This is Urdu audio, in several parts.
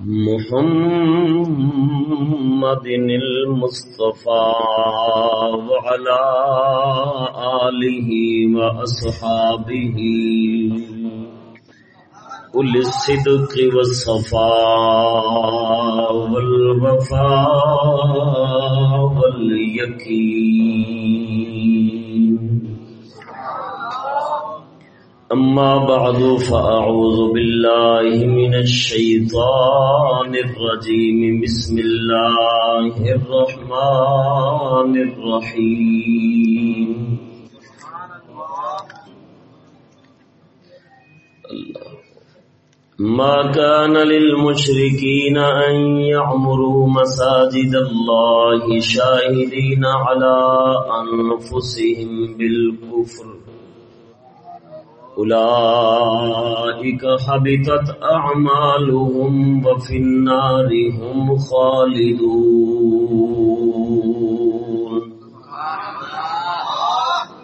محمد المصطفى وعلى آله وأصحابه قل الصدق والصفاء والوفاء واليقين أما بعد، فأعوذ بالله من الشيطان الرجيم. بسم الله الرحمن الرحيم. الله ما كان للمشركين أن يعمروا مساجد الله شاهدين على أنفسهم بالكفر. أولئك حبطت أعمالهم وفي النار هم خالدون.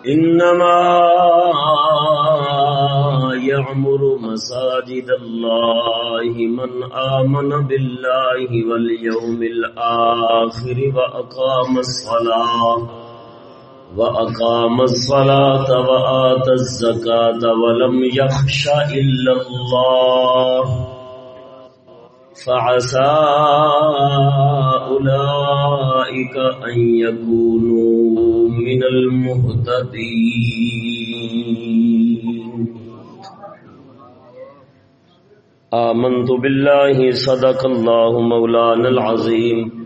إنما يعمر مساجد الله من آمن بالله واليوم الآخر وأقام الصلاة. وأقام الصلاة وآت الزكاة ولم يخش إلا الله فعسى أولئك أن يكونوا من المهتدين. آمنت بالله صدق الله مولانا العظيم.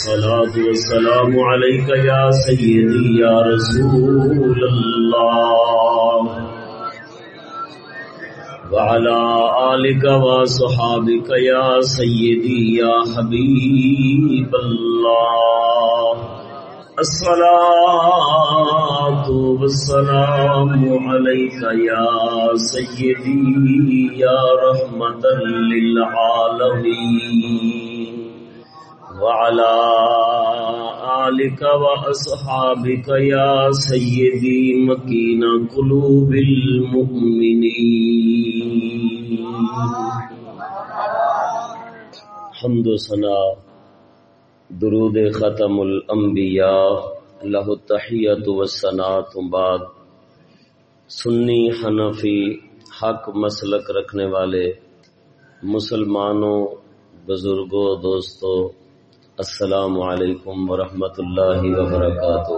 الصلاة والسلام عليك يا سيدي يا رسول الله. وعلى آلك وصحابك يا سيدي يا حبيب الله. الصلاة والسلام عليك يا سيدي يا رحمة للعالمين. وعلى آلك وأصحابك يا سيدي مكين قلوب المؤمنين. حمد و ثنا، درود ختم الانبیاء، لہ التحیت و سنات بعد۔ سنی، حنفی، حق مسلک رکھنے والے مسلمانوں، بزرگوں، دوستوں السلام علیکم ورحمۃ اللہ وبرکاتہ۔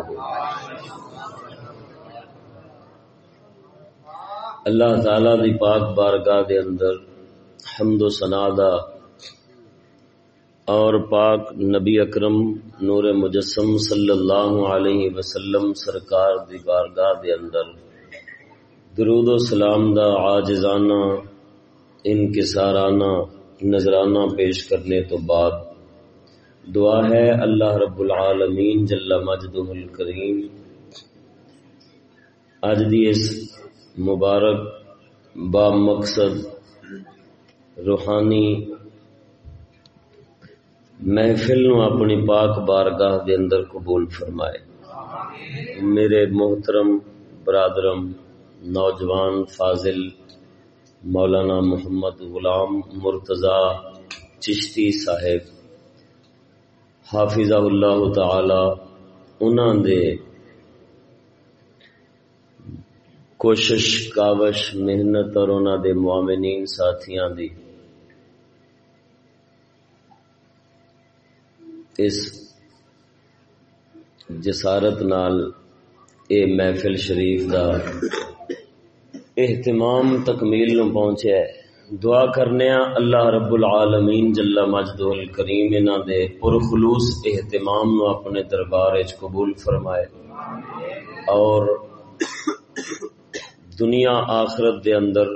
اللہ تعالی دی پاک بارگاہ دے اندر حمد و سنادا اور پاک نبی اکرم نور مجسم صلی اللہ علیہ وسلم سرکار دی بارگاہ دے اندر درود و سلام دا عاجزانہ، انکسارانہ نظرانہ پیش کرنے تو بعد دعا ہے اللہ رب العالمین جل مجدہ الکریم۔ اج دی اس مبارک با مقصد روحانی محفل نو اپنی پاک بارگاہ دے اندر قبول فرمائے۔ میرے محترم برادرم، نوجوان فاضل، مولانا محمد غلام مرتضی چشتی صاحب حافظ اللہ تعالی انہاں دے کوشش، کاوش، محنت اور انہاں دے معاملین ساتھیاں دی۔ اس جسارت نال اے محفل شریف دا اہتمام تکمیل نو پہنچیا ہے۔ دعا کرنے اللہ رب العالمین جل مجد الکریم انہاں دے پرخلوص اہتمام نو اپنے دربار وچ قبول فرمائے۔ اور دنیا آخرت دے اندر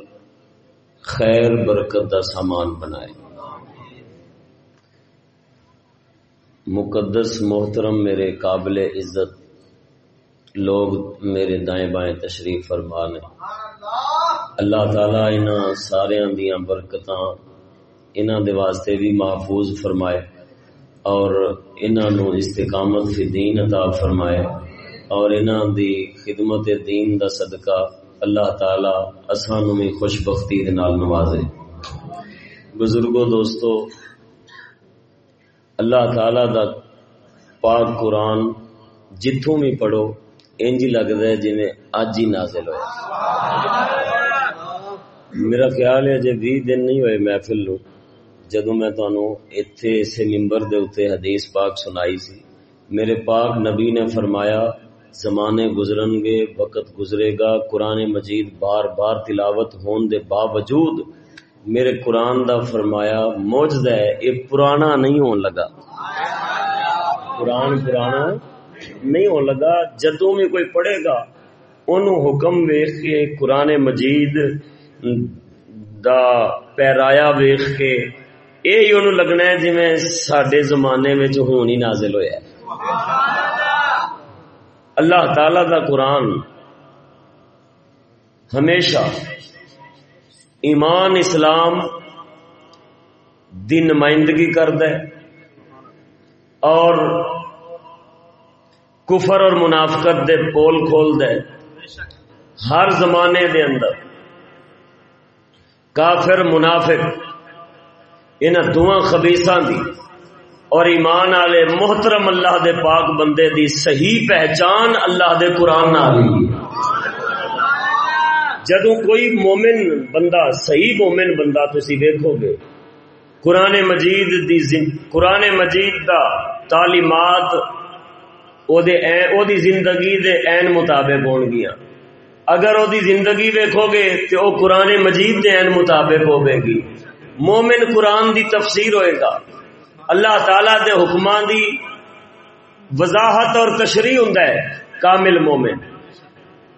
خیر، برکت دا سامان بنائے۔ مقدس محترم، میرے قابل عزت، لوگ میرے دائیں بائیں تشریف فرما نے۔ اللہ تعالی انہاں سارے دیاں برکتاں انہاں دے واسطے بھی محفوظ فرمائے اور انہاں نو استقامت فی دین عطا فرمائے اور انہاں دی خدمت دین دا صدقہ اللہ تعالی اسانو میں خوش بختی دے نال نوازے۔ بزرگوں دوستو، اللہ تعالی دا پاک قرآن جتوں بھی پڑھو، انج لگتا ہے جی اج ہی نازل ہوا میرا خیال ہے جی بھی دن نہیں ہوئے محفل نو جدو میں تنوع اتے اسے ممبر دے اتے حدیث پاک سنائی سی۔ میرے پاک نبی نے فرمایا، زمانے گزرن گے، وقت گزرے گا، قرآن مجید بار بار تلاوت ہون دے باوجود میرے قرآن دا فرمایا موجد ہے، یہ پرانا نہیں ہون لگا۔ قرآن پرانا نہیں ہون لگا، جدوں میں کوئی پڑھے گا، انہوں حکم ویخ کے قرآن مجید دا پیرایا ویخ کے یہ انہوں لگنا ہے جی میں سڈے زمانے میں ہون ہی نازل ہویا ہے اللہ تعالی دا قرآن ہمیشہ ایمان اسلام دی نمائندگی کرد ہے اور کفر اور منافقت دے پول کھول دے ہر زمانے دے اندر کافر منافق ان دونوں خبیساں دی اور ایمان والے محترم اللہ دے پاک بندے دی صحیح پہچان اللہ دے قرآن جدو کوئی مومن بندہ، صحیح مومن بندہ تسی دیکھو گے، قرآن مجید دی قرآن مجید دا تعلیمات، او دے او دی زندگی دے این مطابق ہون گیا اگر وہ زندگی ویکو گے تو وہ قرآن مجید دے این مطابق ہوے گی۔ مومن قرآن دی تفسیر ہوئے گا۔ اللہ تعالی دے حکمان دی وضاحت اور تشریح ہوں کامل مومن۔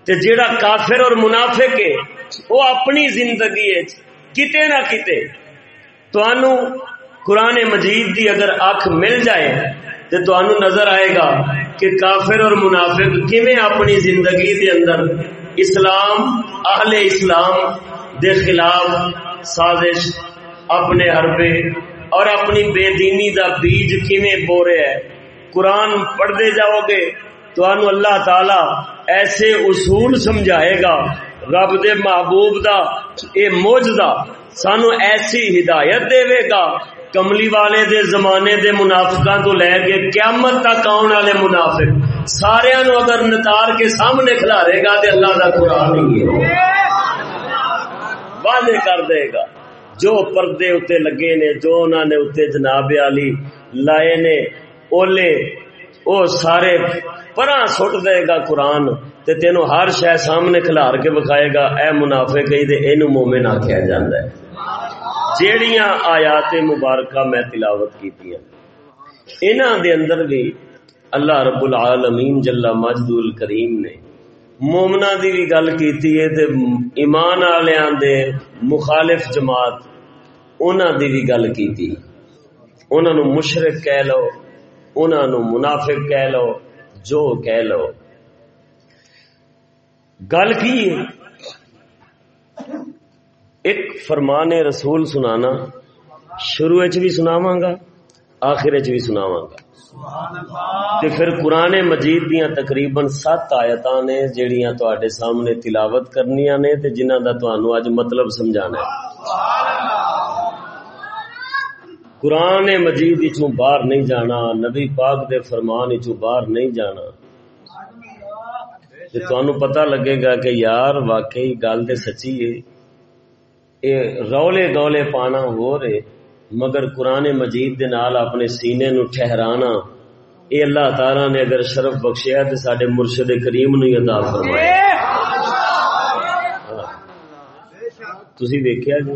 تے جیڑا کافر اور منافق ہے وہ اپنی زندگی کتے نہ کتے تو قرآن مجید دی اگر اکھ مل جائے تو تنوع نظر آئے گا کہ کافر اور منافق کیویں اپنی زندگی دے اندر اسلام، اہل اسلام دے خلاف سازش اپنے حربے اور اپنی بے دینی دا بیج کیویں بو رہے ہے قرآن پڑھتے جاؤ گے تو انو اللہ تعالی ایسے اصول سمجھائے گا، رب دے محبوب دا، اے موجدہ سانو ایسی ہدایت دے گا۔ کملی والے دے زمانے دے منافقاں تو لے کے قیامت تک آنے والے منافق۔ سارے نو اگر نتار کے سامنے کھلارے گا تو اللہ کا قرآن ہی ہے۔ واضح کر دے گا۔ جو پردے اتنے لگے نے، جو انہوں نے اتنے جناب علی لائے نے، اولے او سارے پرا سٹ دے گا قرآن تے تینو ہر شہ سامنے کھلار کے بکھائے گا۔ اے منافع کہی دے اینو مومن آخیا جاندہ ہے۔ جیڑیاں آیات مبارکہ میں تلاوت کی تھی انہاں دے اندر بھی اللہ رب العالمین جلا مجد الکریم نے مومنا دی بھی گل کیتی ہے تے ایمان والےاں دے مخالف جماعت انہاں دی بھی گل کیتی۔ انہاں نو مشرک کہہ لو، انہاں نو منافق کہہ لو، جو کہہ لو۔ گل کی ایک فرمان رسول سنانا، شروع چ بھی سناواں گا، آخر چ بھی سناواں گا۔ تے پھر قرآن مجید دیاں تقریباً سات آیتاں نے جیڑیاں تواڈے سامنے تلاوت کرنیاں نے تے جنہاں دا تانوں اج مطلب سمجھانا ہے۔ قرآن مجید وچوں باہر نہیں جانا، نبی پاک دے فرمان وچوں باہر نہیں جانا۔ تے تانوں پتہ لگے گا کہ یار واقعی گل تے سچی ہے۔ اے رولے گولے پانا ہو رہے۔ مگر قرآن مجید دے نال اپنے سینے نو ٹھہرانا، اے اللہ تعالی نے اگر شرف بخشیا تو سڈے مرشد کریم نو ادا فرمایا۔ تھی دیکھا جی؟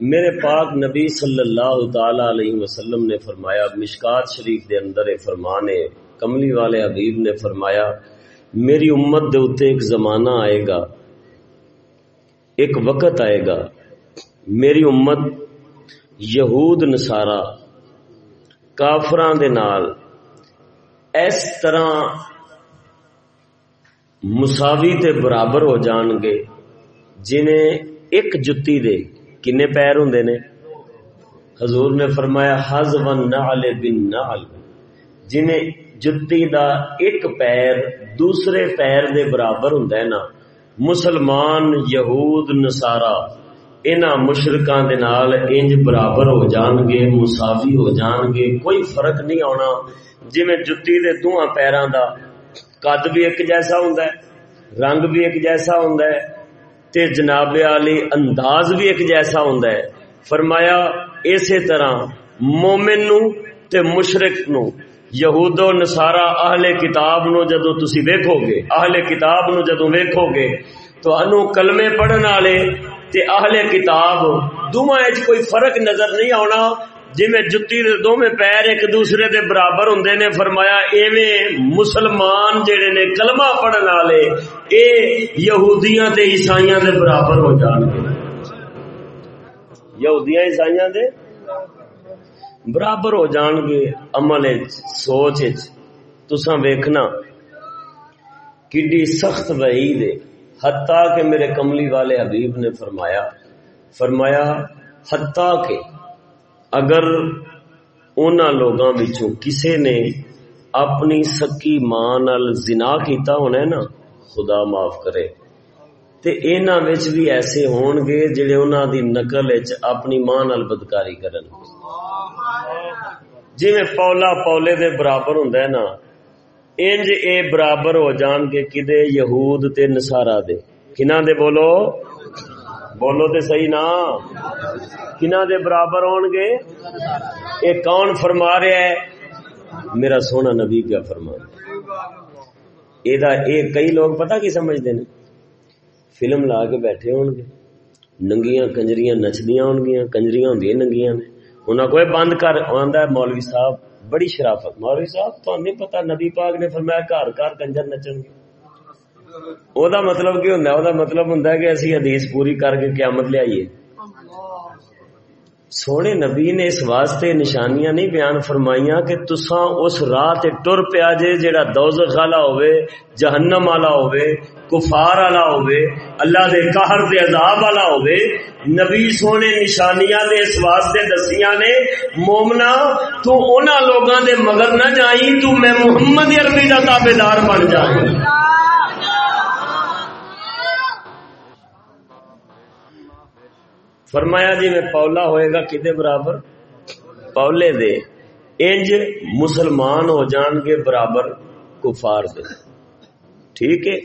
میرے پاک نبی صلی اللہ تعالی علیہ وسلم نے فرمایا، مشکات شریف دے اندر فرمانے کملی والے حبیب نے فرمایا، میری امت دے اتے ایک زمانہ آئے گا، ایک وقت آئے گا، میری امت یہود نسارا کافران دے نال اس طرح مساوی تے برابر ہو جان گے جنہیں ایک جتی دے کنے پیر ہوں نے۔ حضور نے فرمایا حز و نعل بن نعل، جنہیں جتی دا ایک پیر دوسرے پیر دے برابر ہوں نا۔ مسلمان، یہود، نصارہ انہاں مشرکاں دے نال انج برابر ہو جان گے مساوی ہو جان گے کوئی فرق نہیں آنا۔ جی میں جتی دے دوہاں پیراں دا قد بھی ایک جیسا ہوندا ہے، رنگ بھی ایک جیسا ہوندا ہے، تے جناب علی انداز بھی ایک جیسا ہوندا ہے۔ فرمایا، اسی طرح مومن نو تے مشرک نو، یہود و نصارا اہل کتاب نو جدو تسی ویکھو گے اہل کتاب نو جدو ویکھو گے تو انو کلمے پڑھن والے تے اہل کتاب دوواں وچ کوئی فرق نظر نہیں آنا جی میں جتی دے دو پیر ایک دوسرے دے برابر ہوندے نے، فرمایا ایویں مسلمان جڑے نے کلمہ پڑھن والے، اے یہودیاں تے عیسائیاں دے برابر ہو جان گے۔ یہودیاں عیسائیاں دے برابر ہو جان گے عمل سوچ تساں ویکھنا، کڈی سخت وعید ہے حتیٰ کہ میرے کملی والے حبیب نے فرمایا فرمایا، حتیٰ کہ اگر انہاں لوگاں وچوں کسے نے اپنی سکی ماں نال زنا کیتا ہونا ہے نا، خدا معاف کرے۔ تے انہاں وچ بھی ایسے ہون گے جڑے انہاں دی نقل وچ اپنی ماں نال بدکاری کرن۔ جویں پولا پولے دے برابر ہوندا ہے نا انج اے برابر ہو جان گے کدے یہود تے نصارا دے۔ کنا دے بولو؟ بولو تے صحیح نا۔ کنا دے برابر ہون گے؟ اے کون فرما رہا ہے؟ میرا سونا نبی کیا فرما اے دا اے کئی لوگ پتہ کی سمجھتے ہیں؟ فلم لا کے بیٹھے ہون گے۔ ننگیاں کنجریاں نچدیاں ہون گیاں، کنجریاں ہوندیاں ننگیاں نے۔ انہاں کوئی بند کر، آندا ہے مولوی صاحب۔ بڑی شرافت۔ مولوی صاحب تو نہیں پتا نبی پاک نے فرمایا گھر گھر کنجر نچن گے۔ او دا مطلب کی دا مطلب ہوندا کہ اسی حدیث پوری کر کے قیامت آئیے۔ سونے نبی نے اس واسطے نشانیاں نہیں بیان فرمائیاں کہ تساں اس راہ تے ٹر پیا جے جیڑا دوزخ والا ہوے جہنم والا ہوے کفار والا ہوے اللہ دے قہر دے عذاب والا ہوے نبی سونے نشانیاں دے اس واسطے دسیاں نے، مومنا، تو انہاں لوگاں دے مگر نہ جائیں تو میں محمد عربی دا تابعدار بن جاؤں۔ فرمایا جی میں پولا ہوئے گا کدے برابر؟ پولے دے۔ انج مسلمان ہو جان گے برابر کفار دے۔ ٹھیک ہے؟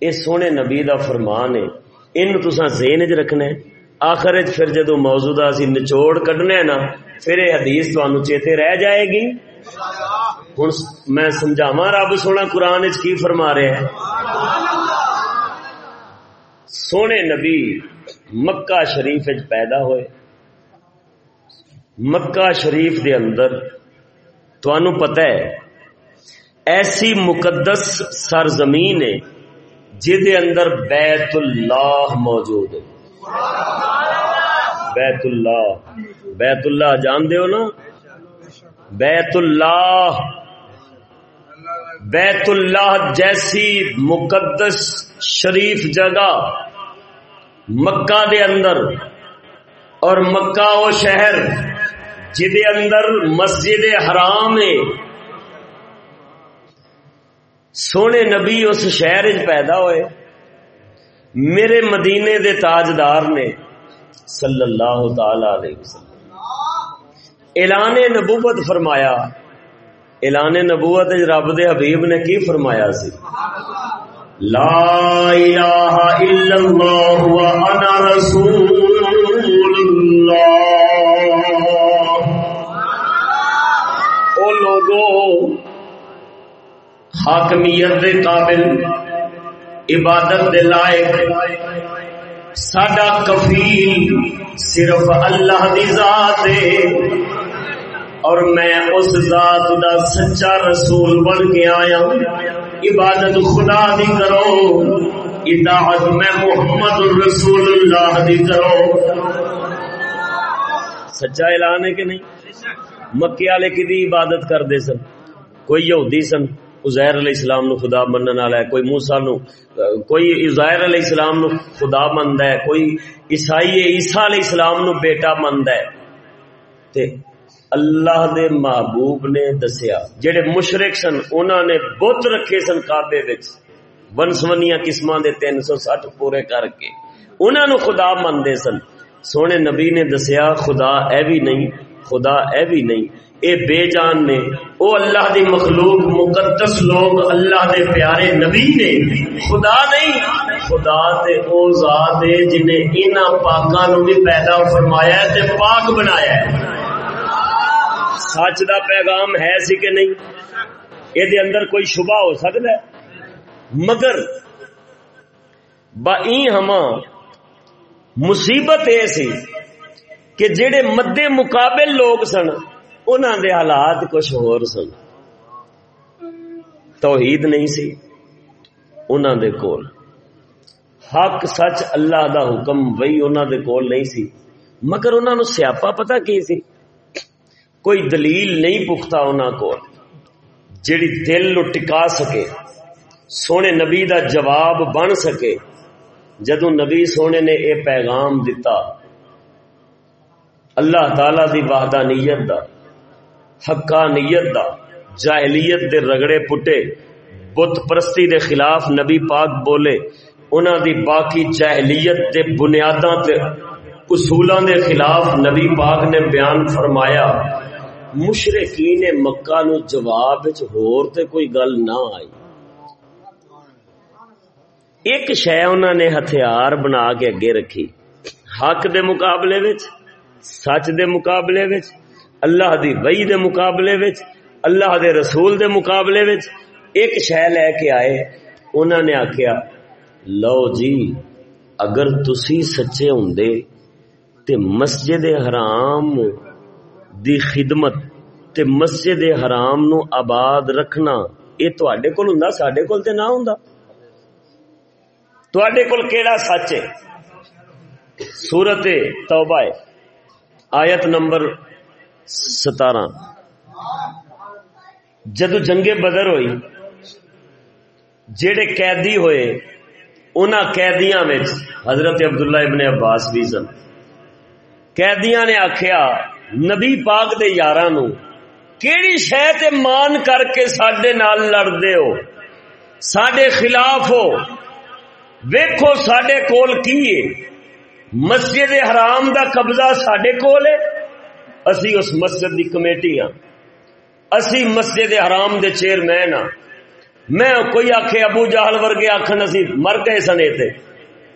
یہ سونے نبی دا فرمان ہے۔ ان تسا ذہن چ رکھنا ہے۔ آخر پھر جدو موجودہ سی نچوڑ کڈنے نا، پھر یہ حدیث تمہیں چیتے رہ جائے گی۔ ہوں میں سمجھاوا رب سونا قرآن کی فرما رہے ہیں سونے نبی مکہ شریف پیدا ہوئے۔ مکہ شریف دے اندر تو پتہ ہے، ایسی مقدس سرزمین ہے جہد اندر بیت اللہ موجود ہے۔ بیت اللہ بیت اللہ جانتے ہو نا؟ بیت اللہ بیت اللہ جیسی مقدس شریف جگہ مکہ دے اندر اور مکہ و شہر جدے اندر مسجد حرام ہے۔ سونے نبی اس شہر پیدا ہوئے۔ میرے مدینے دے تاجدار نے صلی اللہ تعالی علیہ وسلم۔ اعلان نبوت فرمایا۔ اعلان نبوت رب دے حبیب نے کی فرمایا سی؟ لا الہ الا اللہ وانا رسول اللہ او لوگو، حاکمیت دے قابل، عبادت دے لائق سڈا کفیل صرف اللہ دی ذات ہے اور میں اس ذات دا سچا رسول بن کے آیا ہوں۔ عبادت خدا دی کرو، اطاعت میں محمد الرسول اللہ دی کرو۔ سچا اعلان ہے کہ نہیں؟ مکے والے کی عبادت کرتے سن؟ کوئی یہودی سن ازیر علیہ السلام نو خدا منن والا ہے، کوئی موسا نو، کوئی ازیر علیہ السلام نو خدا مند ہے، کوئی عیسائی عیسیٰ علیہ السلام نو بیٹا مند ہے۔ تے اللہ دے محبوب نے دسیا۔ جڑے مشرک سن انہوں نے بت رکھے سن کعبے وچ۔ ونسونیاں قسماں دے 360 پورے کر کے۔ انہوں نے خدا مندے سن۔ سونے نبی نے دسیا، خدا اے بھی نہیں، خدا اے بھی نہیں۔ اے بے جان نے، او اللہ دی مخلوق، مقدس لوگ، اللہ دے پیارے نبی نے۔ خدا نہیں، خدا تے او ذات ہے جنہیں انہاں پاکاں نو بھی پیدا فرمایا ہے تے پاک بنایا ہے۔ سچ دا پیغام ہے سی کہ نہیں؟ اے دے اندر کوئی شبہ ہو سکتا ہے؟ مگر با ہما مصیبت اے سی کہ جڑے مد مقابل لوگ سن انہوں دے حالات کچھ اور سن۔ توحید نہیں سی انہوں دے کول۔ حق سچ اللہ دا حکم وہی انہوں دے کول نہیں سی۔ مگر انہوں نے سیاپا پتا کی سی؟ کوئی دلیل نہیں پختہ انہوں کو جیڑی دل نو ٹکا سکے، سونے نبی دا جواب بن سکے۔ جدو نبی سونے نے اے پیغام دیتا اللہ تعالی دی وحدہ نیت دا، حقانیت دا، جاہلیت دے رگڑے پٹے، بت پرستی دے خلاف نبی پاک بولے، انہاں دی باقی جاہلیت دے بنیاداں تے اصولاں دے خلاف نبی پاک نے بیان فرمایا۔ مشرقین مکہ نو جواب ہور تے کوئی گل نہ آئی۔ ایک شے انہاں نے ہتھیار بنا کے اگے رکھی۔ حق دے مقابلے وچ، سچ دے مقابلے وچ، اللہ دی وحی دے مقابلے وچ، اللہ دے رسول دے مقابلے وچ۔ ایک شے لے کے آئے انہوں نے آخیا لو جی اگر تسی سچے ہوندے تے مسجد حرام دی خدمت تے مسجد حرام نو آباد رکھنا اے تواڈے کول ہوندا، ساڈے کول تے نہ ہوندا؟ تواڈے کول کیڑا سچ ہے؟ سورت توبہ آیت نمبر ستارہ۔ جدو جنگ بدر ہوئی جڑے قیدی ہوئے ان قیدیاں میں حضرت عبداللہ ابن عباس بھی سن۔ قیدیاں نے آخیا نبی پاک دے یاراں نو، کیڑی شہ تے مان کر کے سڈے نال لڑتے ہو؟ سڈے خلاف ہو؟ ویکھو سڈے کول کی ہے؟ مسجد حرام دا قبضہ سڈے کول ہے؟ اسی اس مسجد دی کمیٹی ہاں۔ اسی مسجد حرام دے چیئرمین ہاں۔ میں کوئی آخے ابو جہل ورگے آخن اسی مر گئے سنے تھے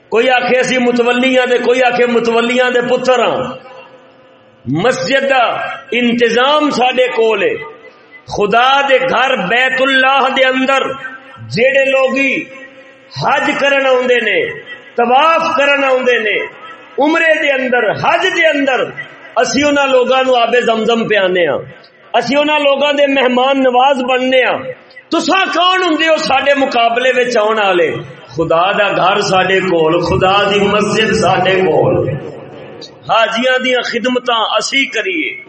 کوئی آخے اسی متولیاں دے، کوئی آخے متولیاں دے پتر ہاں۔ مسجد دا انتظام سڈے کول ہے۔ خدا دے گھر بیت اللہ دے اندر جیڑے لوگی حج کرن آندے نے، طواف کرن آندے نے، عمرے دے اندر، حج دے اندر اسی انہوں لوگوں نو آبے زمزم پہ آنے ہاں۔ اسی انہوں لوگوں دے مہمان نواز بننے ہاں۔ تسا کون ہوں ہو سڈے مقابلے میں آن والے؟ خدا دا گھر سڈے کول، خدا دی مسجد سڈے کول۔ حاجیاں دیا خدمت اسی کریے۔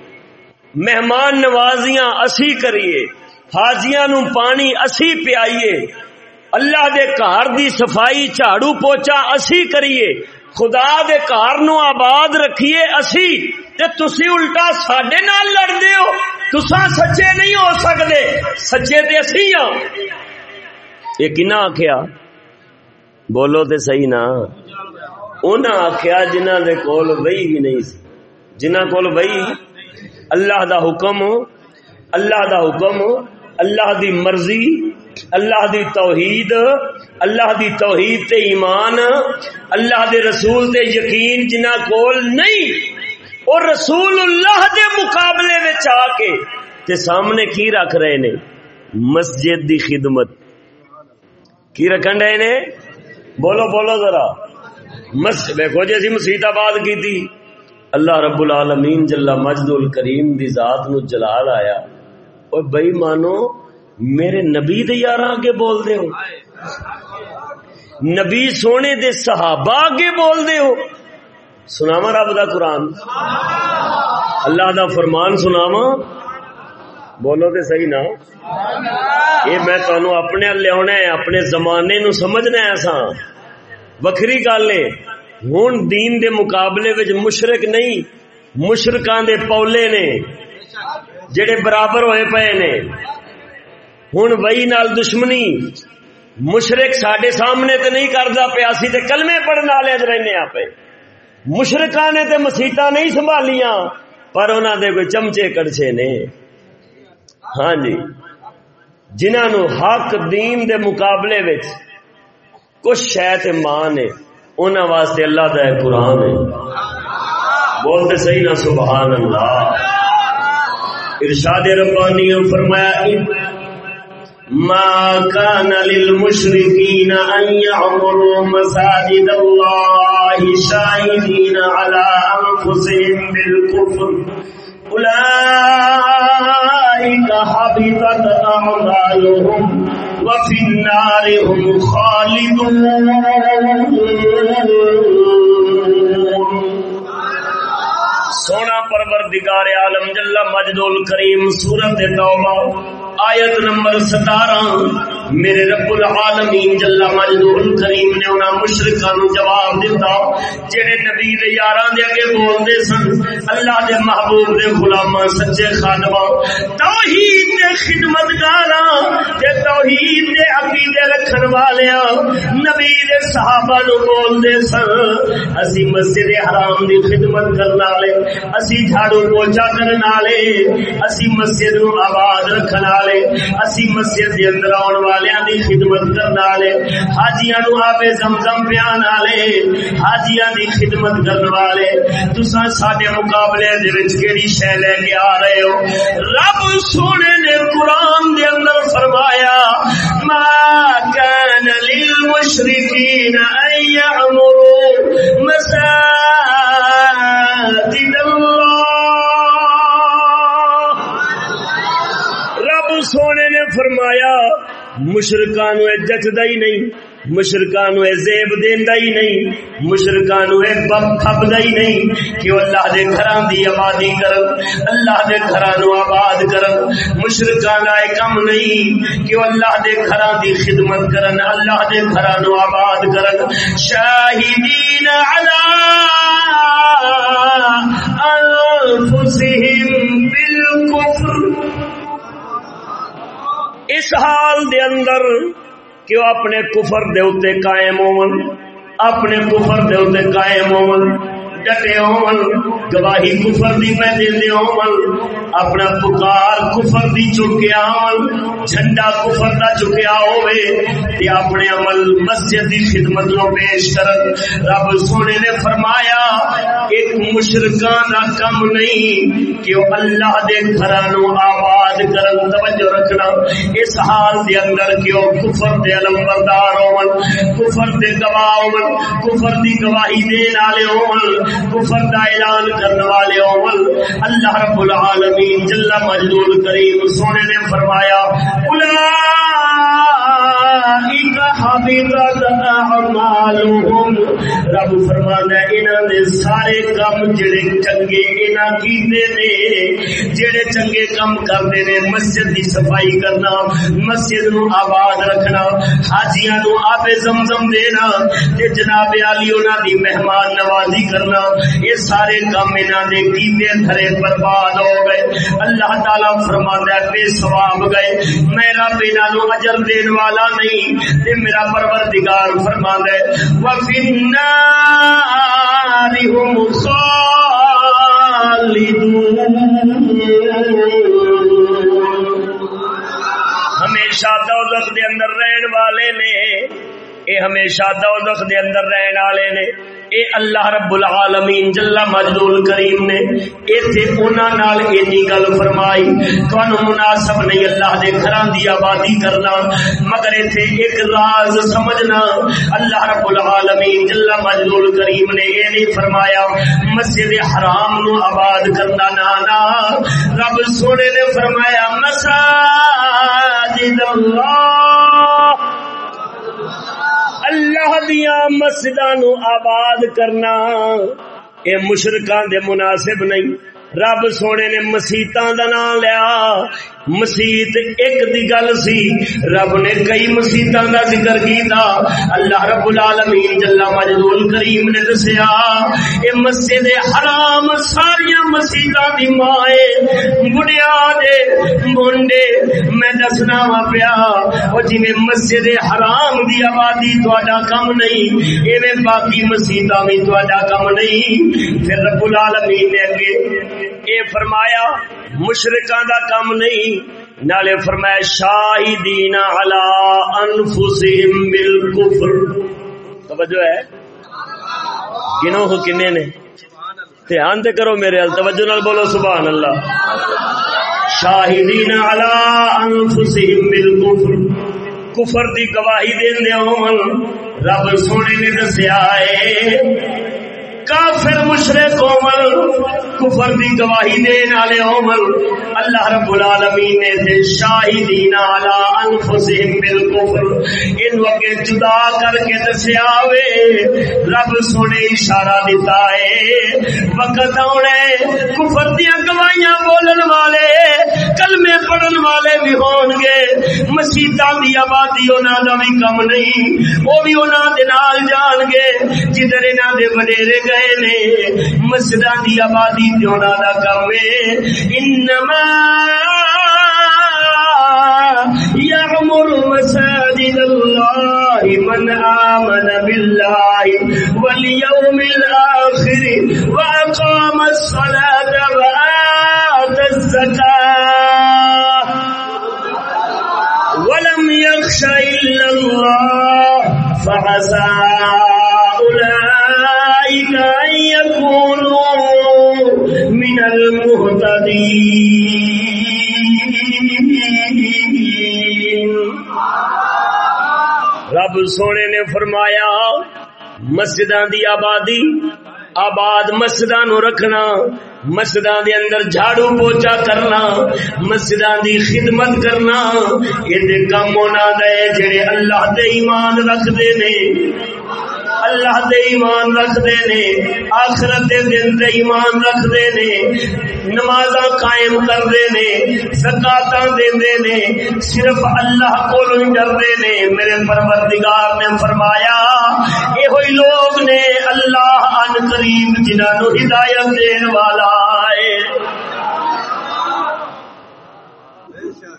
مہمان نوازیاں اسی کریے۔ حاجیاں نو پانی اسی پیائیے۔ اللہ دے گھر دی صفائی جھاڑو پوچا اسی کریے۔ خدا دے گھر نو آباد رکھیے اسی۔ تے تسی الٹا سڈے نال لڑتے ہو۔ تسا سچے نہیں ہو سکتے سچے تے اسی ہاں۔ یہ کنا آخیا بولو تے صحیح نا۔ انہاں آخیا جنہ دے کول وہی بھی نہیں سی۔ جنہ کول وہی اللہ دا حکم، اللہ دا حکم، اللہ دی مرضی، اللہ دی توحید، اللہ دی توحید تے ایمان، اللہ دے رسول تے یقین جنہ کول نہیں۔ اور رسول اللہ دے مقابلے میں آ کے تے سامنے کی رکھ رہے نے؟ مسجد دی خدمت۔ کی رکھن ڈے نے؟ بولو بولو ذرا۔ مس دیکھو جی اسی مسیت آباد کی تھی۔ اللہ رب العالمین جلا مجد الکریم دی ذات نو جلال آیا۔ اور بئی مانو، میرے نبی دے یار آگے بول دے ہو۔ نبی سونے دے صحابہ آگے بول دے ہو۔ سناوا رب دا قرآن۔ اللہ دا فرمان سناوا بولو تے صحیح نا۔ یہ میں تمہوں اپنے لیا اپنے زمانے نو سمجھنا ہے سا وکری گل ہے۔ ہوں دین دے مقابلے وچ مشرق نہیں مشرقاں دے پولے نے، جڑے برابر ہوئے پے نے۔ ہوں وہی نال دشمنی مشرق سڈے سامنے تے نہیں کرتا پیا سی تے کلمے پڑھنے والے رہنے آپ مشرقہ نے تے مسیطا نہیں سنبھالیاں، پر انہوں دے کوئی چمچے کڑچے نے۔ ہاں جی جنہوں حق دین دے مقابلے وچ کچھ شہ تے ماں نے انہوں واسطے اللہ دا قرآن ہے۔ بولتے صحیح نہ سبحان اللہ۔ ارشاد ربانی فرمایا ما كان للمشركين أن يعمروا مساجد الله شاهدين على أنفسهم بالكفر أولئك حبطت أعمالهم وفي النار هم خالدون. سونا پروردگار عالم جل مجد الکریم سورت توبہ، آیت نمبر ستارہ میرے رب العالمین جل مجدور کریم نے انہاں مشرکاں نو جواب دیتا جڑے نبی دے یاراں دے اگے بول دے سن، اللہ دے محبوب دے غلاماں سچے خادماں، توحید دے خدمتگاراں تے توحید دے عقیدے رکھن والیاں نبی دے صحابہ نو بول دے سن، اسی مسجد حرام دی خدمت کرن والے، اسی جھاڑو پوچھا کرن والے، اسی مسجد نو آباد رکھن والے، اسی مسجد دے اندر آن والے والے دی خدمت کرنے والے، حاجیاں نو آبے زمزم پیان والے، حاجیاں دی خدمت کرنے والے۔ تساں ساڈے مقابلے دے وچ کیڑی شے لے کے آ رہے ہو؟ رب سونے نے قرآن دے اندر فرمایا مشرقہ نو جچدا ہی نہیں مشرقہ نو زیب دیندا ہی نہیں مشرقہ نو بب کھبدا ہی نہیں کہ اللہ دے گھراں دی آبادی کرن، اللہ دے گھراں نو آباد کرن۔ مشرقہ دا کم نہیں کہ اللہ دے گھراں دی خدمت کرن، اللہ دے گھراں نو آباد کرن۔ شاہدین علی انفسهم بالکفر۔ اس حال دے اندر کہ وہ اپنے کفر دے اتے قائم ہون، اپنے کفر دے اتے قائم ہون۔ ڈٹے ہون، گواہی کفر دی پہ دے ہون، اپنا پکار کفر دی چکیا ہون، جھنڈا کفر دا چکیا ہوئے تے اپنے عمل مسجد دی خدمت نو پیش کرن۔ رب سونے نے فرمایا، ایک مشرکان دا کم نہیں کہ وہ اللہ دے گھرانو آباد کرن، توجہ رکھنا۔ اس حال دے اندر کہ وہ کفر دے علم بردار ہون، کفر دے گواہ ہون، کفر دی گواہی دین والے ہون۔ کفر دا اعلان کرنے والے اول، اللہ رب العالمین جل مجدول کریم سونے نے فرمایا اولئک حبطت اعمالهم۔ رب فرماندا انہاں دے سارے کم جڑے چنگے انہاں کیتے نے، جڑے چنگے کم کردے نے، مسجد دی صفائی کرنا، مسجد نو آباد رکھنا، حاجیاں نو آب زمزم دینا، تے جناب علی انہاں دی مہمان نوازی کرنا، یہ سارے کام انہوں نے کیتے تھرے برباد ہو گئے۔ اللہ تعالی فرماتا ہے، بے ثواب گئے۔ میرا بنا نو اجر دین والا نہیں، تے میرا پروردگار فرما دے وفی النار ہمیشہ دوزخ دے اندر رہن والے نے، اے ہمیشہ دوزخ دے اندر رہن والے نے۔ اے اللہ رب العالمین جل مجدول کریم نے ایتھے انہاں نال اینی گل فرمائی تانوں مناسب نہیں اللہ دے گھراں دی آبادی کرنا، مگر ایتھے ایک راز سمجھنا، اللہ رب العالمین جل مجدول کریم نے یہ نہیں فرمایا، مسجد حرام نو آباد کرنا، نانا، رب سونے نے فرمایا، مساجد اللہ اللہ دیا مسجد نو آباد کرنا اے مشرکان دے مناسب نہیں رب سونے نے مسیطاں دا نام لیا مسیت ایک دی گل سی، رب نے کئی مسیطاں دا ذکر کیتا۔ اللہ رب العالمین جل مجدول کریم نے دسیا، اے مسجد حرام ساریاں مسیطاں دی ماں بڑیا دے منڈے میں دسنا وا پیا، او جویں مسجد حرام دی آبادی تہاڈا کم نہیں، ایویں باقی مسیطاں وی تہاڈا کم نہیں۔ پھر رب العالمین نے اگے اے فرمایا، مشرکاں دا کام نہیں، نالے فرمایا، شاہدین علی انفسہم بالکفر۔ توجہ ہے؟ گنو ہو کنے نے؟ دھیان تے کرو میرے ال، توجہ نال بولو سبحان اللہ شاہدین علی انفسہم بالکفر۔ کفر دی گواہی دیندے ہون، رب سونے نے دسیا اے کافر مشرق عمر، کفر دی گواہی دین والے عمر۔ اللہ رب العالمین نے تے شاہدین علی انفسہم بالکفر۔ ان وقت جدا کر کے دسیا وے، رب سونے اشارہ دیتا ہے۔ وقت اونے کفر دی گواہیاں بولن والے، کلمے پڑھن والے بھی ہون گے۔ مسیتاں دی آبادی انہاں دا بھی کم نہیں او بھی انہاں دے نال جان گے، جدھر انہاں دے وڈیرے گئے گئے نے۔ مسجد کی آبادی جونا کا کام انما يعمر مساجد الله من آمن بالله واليوم الآخر وأقام الصلاة وآت الزكاة ولم يخش إلا الله فعسى أولئك من رب سونے نے فرمایا مسجد دی آبادی، آباد مسجد نو رکھنا مسجد دے اندر جھاڑو پوچا کرنا مسجد دی خدمت کرنا، یہ کام ہونا دے، جڑے اللہ دے ایمان رکھتے نے۔ اللہ دے ایمان رکھ دے نے، آخرت دے دن دے ایمان رکھ دے نے، نمازاں قائم کر دے نے زکاتاں دے دے نے، صرف اللہ کو ہی ڈر دے نے۔ میرے پروردگار نے فرمایا اے ہوئی لوگ نے اللہ ان قریب جنہاں نو ہدایت دین والا ہے۔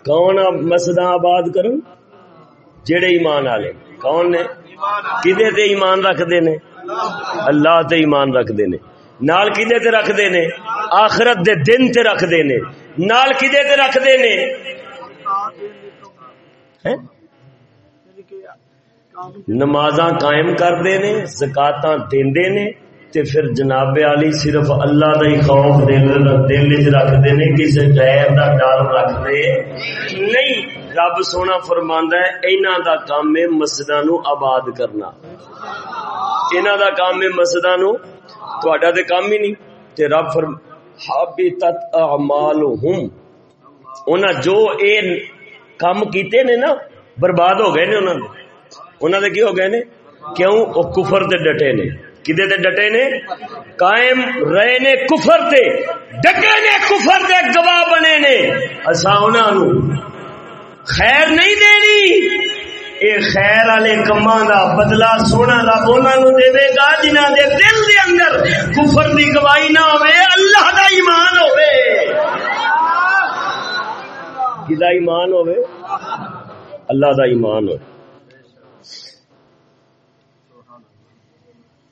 کون مسجد آباد کرن جڑے ایمان والے، کون نے؟ کدے تے ایمان رکھتے نے؟ اللہ تے ایمان رکھتے نے۔ نال کدے تے رکھتے نے؟ آخرت دے دن تے رکھتے نے۔ نال کدے تے رکھتے نے؟ نمازاں قائم کرتے نے زکاتاں دیندے نے تے پھر جناب علی صرف اللہ دا ہی خوف دل دل وچ رکھدے نے، کسے غیر دا ڈر رکھدے نہیں۔ رب سونا فرماندا ہے، اینا دا کام ہے مسجداں نو آباد کرنا۔ اینا دا کام ہے مسجداں نو تہاڈا تے کام ہی نہیں۔ تے رب فرم حبتت اعمالهم انہاں جو اے کام کیتے نے نا، برباد ہو گئے نے انہاں دے۔ انہاں دے کی ہو گئے نے؟ کیوں؟ او کفر تے ڈٹے نے۔ کدے تے ڈٹے نے؟ قائم رہے نے کفر تے، ڈٹے نے کفر دے گواہ بنے نے۔ اساں انہاں نو خیر نہیں دینی؟ اے خیر والے کماں دا بدلہ سونا رب انہاں نو دے گا، جنہاں دے دل دے اندر کفر دی گواہی نہ ہوے اللہ دا ایمان ہوے کدا ایمان ہوے اللہ دا ایمان ہوے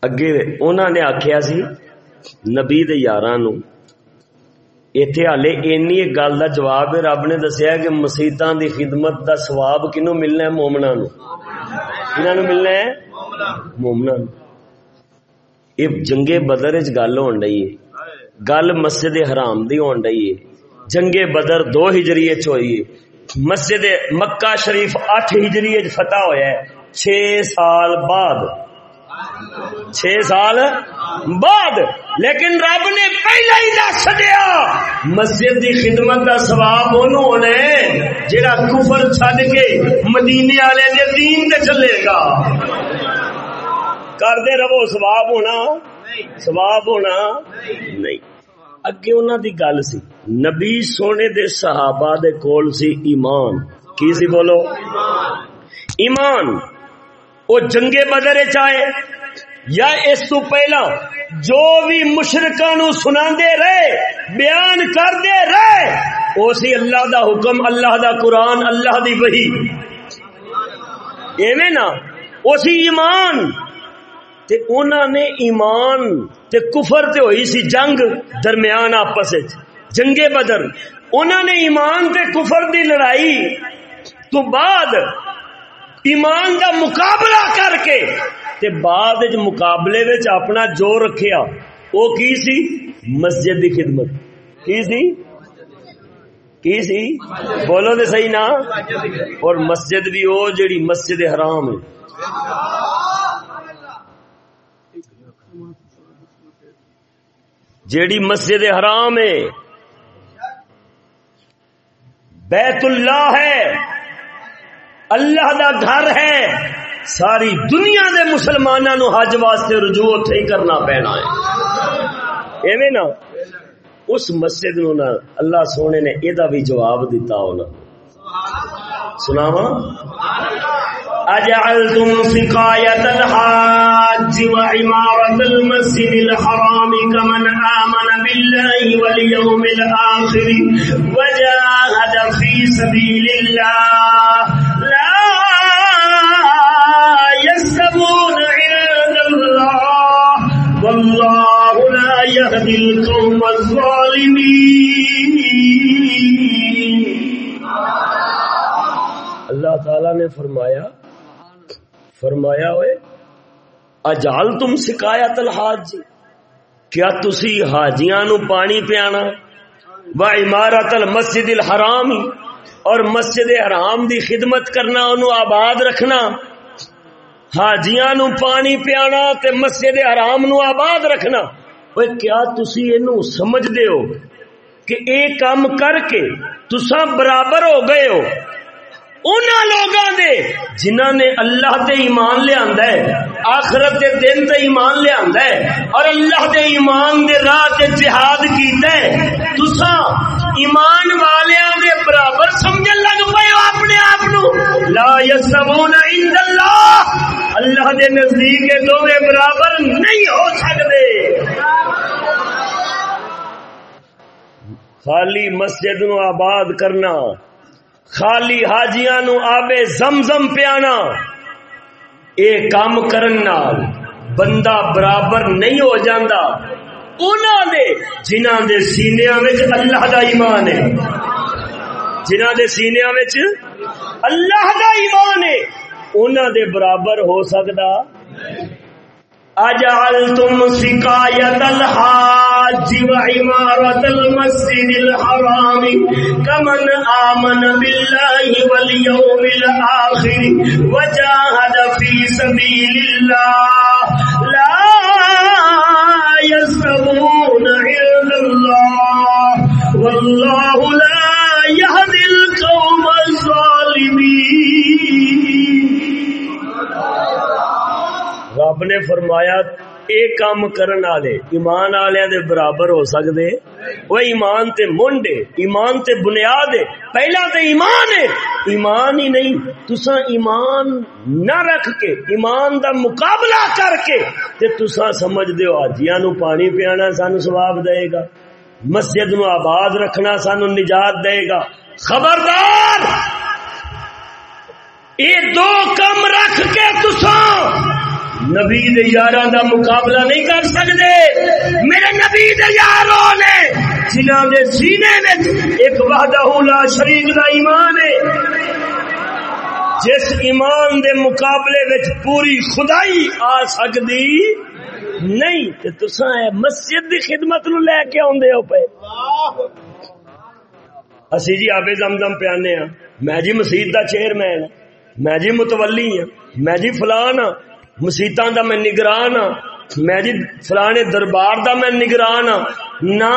اگے انہوں نے آخیا سی، نبی دے یاراں نو ایتھے ہالے اینی ایک گل دا جواب ہے رب نے دسیا کہ مسیتاں دی خدمت دا ثواب کنو ملنا ہے مومنا نو کنہاں ملنا ہے مومنا نو یہ جنگے بدر چ گل ہون رہی ہے گل مسجد حرام دی ہون رہی ہے جنگے بدر دو ہجری چ ہوئی ہے مسجد مکہ شریف اٹھ ہجری فتح ہویا ہے چھ سال بعد چھ سال بعد، لیکن رب نے پہلا ہی دس دیا۔ مسجد کی خدمت کا سواب انہوں نے، جڑا کفر چھڈ کے مدینے والے دے دین تے چلے گا۔ کر دے رہو سواب ہونا۔ سواب ہونا۔ نہیں۔ اگے انہوں دی گل سی۔ نبی سونے دے صحابہ دے کول سی ایمان۔ کی سی بولو؟ ایمان۔ وہ جنگے بدر چاہے یا اس تو پہلا جو بھی مشرقہ نو سنا دے رہے، بیان کر دے رہے او سی اللہ دا حکم، اللہ دا قرآن، اللہ دی وحی۔ ایویں نا او سی ایمان۔ تے اونا نے ایمان تے کفر تے ہوئی سی جنگ درمیان آپس جنگے بدر۔ اونا نے ایمان تے کفر دی لڑائی تو بعد ایمان دا مقابلہ کر کے تے بعد مقابلے وچ اپنا جو رکھیا او کی سی؟ مسجد دی خدمت۔ کی سی؟ کی سی؟ بولو تے صحیح نا۔ اور مسجد بھی او جڑی مسجد حرام ہے۔ جیڑی مسجد حرام ہے۔ بیت اللہ ہے۔ اللہ دا گھر ہے۔ ساری دنیا دے مسلمانوں حج واسطے رجوع اتے ہی کرنا پینا ہے۔ ایویں نا، اس مسجد نو نا اللہ سونے نے یہ بھی جواب دیتا ہونا۔ سناوا اجعلتم سقاية الحاج وعمارة المسجد الحرام كمن آمن بالله واليوم الآخر وجاهد في سبيل الله لا يهدي القوم الظالمين. اللہ تعالی نے فرمایا فرمایا ہوئے اجال تم شکایت الحاج، کیا تسی حاجیاں نو پانی پیانا؟ و عمارت المسجد الحرام، اور مسجد حرام دی خدمت کرنا انہوں آباد رکھنا۔ حاجیاں نو پانی پیانا تے مسجد حرام نو آباد رکھنا۔ وہ کیا تسی اینو سمجھ دے ہو کہ اے کام کر کے تسا برابر ہو گئے ہو انہاں لوگاں دے جنہاں نے اللہ تے ایمان لے آندا ہے آخرت دے دن تے ایمان لے آندا ہے اور اللہ دے ایمان دے راہ تے جہاد کیتا ہے تساں ایمان والیاں دے برابر سمجھن لگ پئے ہو اپنے آپ نو لا یسمون عند اللہ اللہ دے نزدیک دوویں برابر نہیں ہو سکدے خالی مسجد نو آباد کرنا، خالی حاجیاں نو آبے زمزم پیانا، اے کام کرن نال بندہ برابر نہیں ہو جاندا۔ انہاں دے، جنہاں دے سینیاں وچ اللہ دا ایمان ہے۔ جنہاں دے سینیاں وچ اللہ دا ایمان ہے، انہاں دے برابر ہو سکدا۔ اجعلتم سقایت الحاج وعمارت المسجد الحرام كمن آمن بالله واليوم الآخر وجاهد في سبيل الله نے فرمایا، اے کام کرن والے، ایمان والے دے برابر ہو سکدے؟ وہ ایمان تے منڈے ایمان تے بنیاد ہے، پہلا تے ایمان ہے۔ ایمان ہی نہیں تسا ایمان نہ رکھ کے، ایمان دا مقابلہ کر کے، تے تسا سمجھ دیو، حاجیاں نو پانی پیانا سانو ثواب دے گا۔ مسجد نو آباد رکھنا سانو نجات دے گا۔ خبردار! یہ دو کم رکھ کے تسا نبی یار دا مقابلہ نہیں کر سکتے میرے نبی یاروں نے جنہوں نے سینے میں ایک وحدہ لا شریک دا ایمان ہے، جس ایمان دے مقابلے وچ پوری خدائی آ سکتی نہیں۔ تے تساں مسجد دی خدمت نو لے کے اوندے ہو پے۔ اسی جی آبے زمزم پیانے ہاں۔ میں جی مسجد دا چیئرمین ہاں۔ میں جی متولی ہاں۔ میں جی فلان ہاں۔ مسیتاں دا میں نگران ہاں میں جی فلانے دربار دا میں نگران ہاں۔ نہ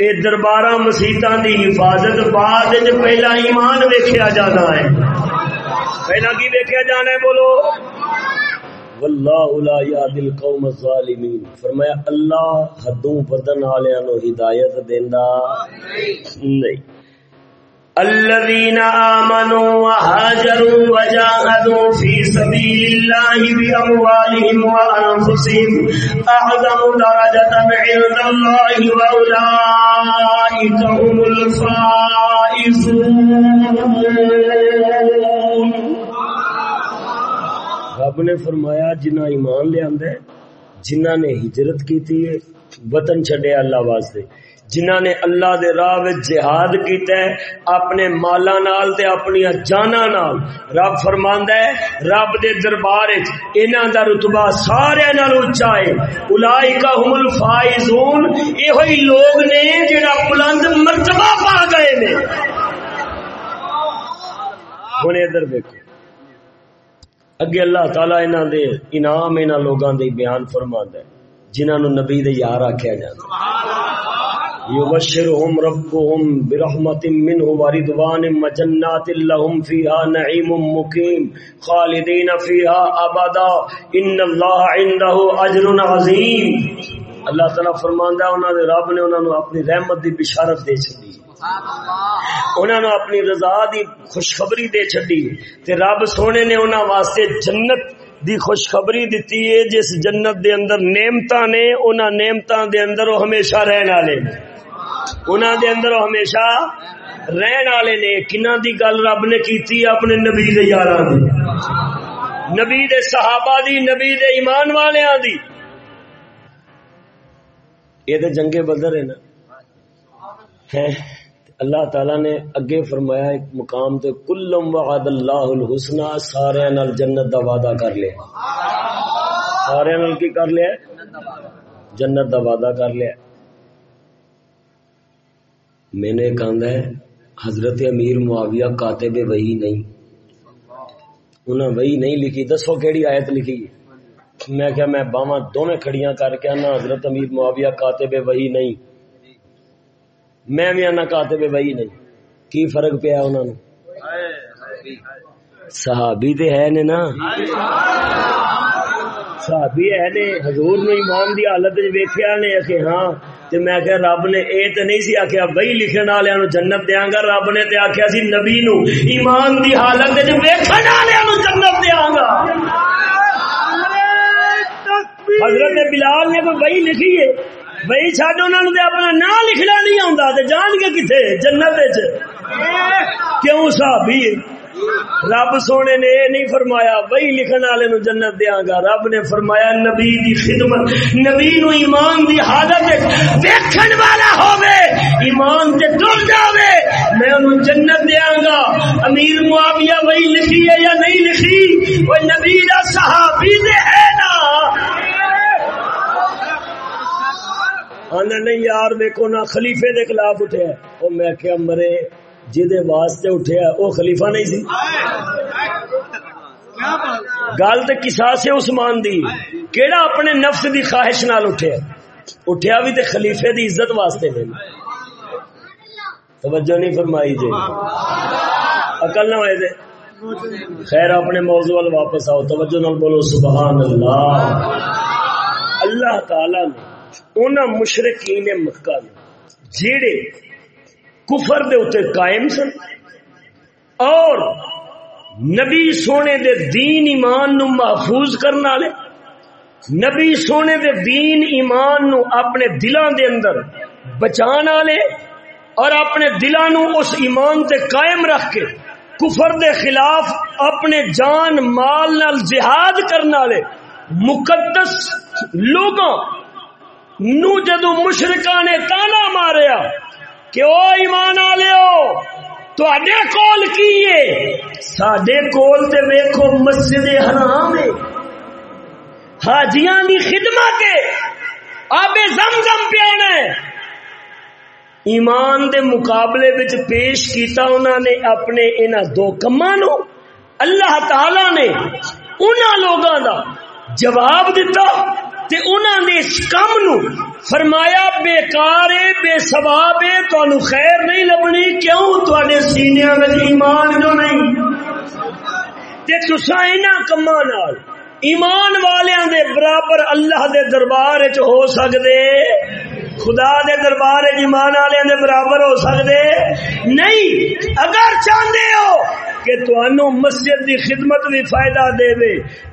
اے دربار مسیتاں دی حفاظت بعد پہلا ایمان ویکھیا جانا ہے۔ پہلا کی ویکھیا جانا ہے بولو؟ واللہ لا یهد القوم الظالمین۔ فرمایا، اللہ حدوں بدن والےاں ہدایت دیندا۔ نہیں۔ الذين آمنوا وهاجروا وجاهدوا في سبيل الله بأموالهم وأنفسهم أعظم درجة عند الله وأولئك هم الفائزون. رب نے فرمایا جنہ ایمان لے لیا جنہ نے ہجرت کی تھی وطن چڈے اللہ واسطے۔ جنہ نے اللہ دے راہ جہاد کیتا ہے، اپنے مالا نال تے اپنی جانا نال۔ رب فرماندا ہے، رب دے دربار وچ انہاں دا رتبہ سارے نال اونچا ہے۔ اولائک هم الفائزون، ایہی ہی لوگ نے جڑا بلند مرتبہ پا گئے نے۔ ہن ادھر دیکھو اگے اللہ تعالی انہاں دے انعام انہاں لوگاں دے بیان فرماندا ہے، جنہاں نو نبی دے یار آکھیا جاندا سبحان اللہ یبشرہم ربہم برحمت منہ ورضوان وجنات لهم فیہا نعیم مقیم خالدین فیہا ابدا ان اللہ عنده اجر عظیم اللہ تعالی فرماندا ہے، انہاں دے رب نے انہاں نو اپنی رحمت دی بشارت دے چھڈی۔ انہوں نے اپنی رضا دی خوشخبری دے چڈی تے رب سونے نے انہوں واسطے جنت دی خوشخبری دیتی ہے، جس جنت دے اندر نعمتاں نے، انہاں نعمتاں دے اندر وہ ہمیشہ رہن والے انہاں دے اندر ہمیشہ رہن والے نے کنہ دی گل رب نے کیتی اپنے نبی دے یاراں دی؟ نبی دے صحابہ دی، نبی دے ایمان والیاں دی۔ یہ تے جنگ بدر ہے نا۔ اللہ تعالی نے اگے فرمایا، ایک مقام تے کلم وعد اللہ الحسنى سارے نال جنت دا وعدہ کر لیا۔ سارے نال کی کر لیا؟ جنت دا وعدہ کر لیا۔ میں نے کہا ہے، حضرت امیر معاویہ کاتب وہی نہیں۔ انہاں وہی نہیں لکھی، دسو کیڑی آیت لکھی میں کیا میں باواں دونوں کھڑیاں کر کے نا حضرت امیر معاویہ کاتب وہی نہیں۔ میں بھی آنا کاتب بھائی نہیں۔ کی فرق پیا انہوں نے صحابی تے ہے نے نا۔ صحابی ہے نے، حضور نے ایمان دی حالت ویکھیا نے کہ ہاں تے میں کہ رب نے اے تے نہیں سی آکھیا بھائی لکھن والےاں نو جنت دیاں گا رب نے تے آکھیا سی نبی نو۔ ایمان دی حالت وچ ویکھن والےاں نو جنت دیاں گا حضرت بلال نے کوئی بھائی لکھی ہے؟ بھائی چڈ انہوں نے اپنا نام لکھنا نہیں آتا جان کے کتنے جنت کیوں صحابی رب سونے نے یہ نہیں فرمایا، وہی لکھن والے نو جنت دیا گا۔ رب نے فرمایا، نبی دی خدمت، نبی نو ایمان دی حالت دیکھن والا ہوے ایمان تے ڈر جاوے۔ میں انہوں جنت دیا گا۔ امیر معاویہ وہی لکھی ہے یا نہیں لکھی؟ وہ نبی دا صحابی دے ہے نا۔ آنا نہیں، یار دیکھو نہ خلیفے دے خلاف اٹھیا او میں کیا مرے۔ جدے واسطے اٹھیا او خلیفہ نہیں سی۔ گل تے کسا سے عثمان دی۔ کیڑا اپنے نفس دی خواہش نال اٹھیا اٹھیا بھی تے خلیفے دی عزت واسطے نہیں۔ توجہ نہیں فرمائی جی۔ عقل نہ ہوئے دے خیر، اپنے موضوع وال واپس آؤ۔ توجہ نال بولو سبحان اللہ اللہ تعالی نے، انہاں مشرقین مکہ جیڑے کفر دے اتے قائم سن۔ اور نبی سونے دے دین ایمان نو محفوظ کرنا لے نبی سونے دے دین ایمان نو اپنے دلان دے اندر بچانا لے اور اپنے دلان نو اس ایمان تے قائم رکھ کے کفر دے خلاف اپنے جان، مال نال جہاد کرنا لے مقدس لوگوں نو جدو مشرقہ نے تانا ماریا کہ او ایمان آ لو تے کول کی ہے؟ سڈے کول تے ویکھو مسجد حرام ہے۔ حاجیاں دی خدمت ہے۔ آبے زمزم پیانا ہے۔ ایمان دے مقابلے وچ پیش کیتا انہوں نے اپنے انہ دو کما نو۔ اللہ تعالی نے انہوں لوگوں دا جواب دیتا تے انہوں نے اس کام نو فرمایا، بیکار ہے، بے ثواب ہے تانوں خیر نہیں لبنی، کیوں؟ تواڈے سینیاں وچ ایمان جو نہیں۔ تے تساں انہاں کماں نال ایمان والیاں دے برابر اللہ دے دربار وچ ہو سکدے، خدا دے دربار ایمان والے دے برابر ہو سکتے نہیں، اگر چاہتے ہو کہ تنوع مسجد دی خدمت بھی فائدہ دے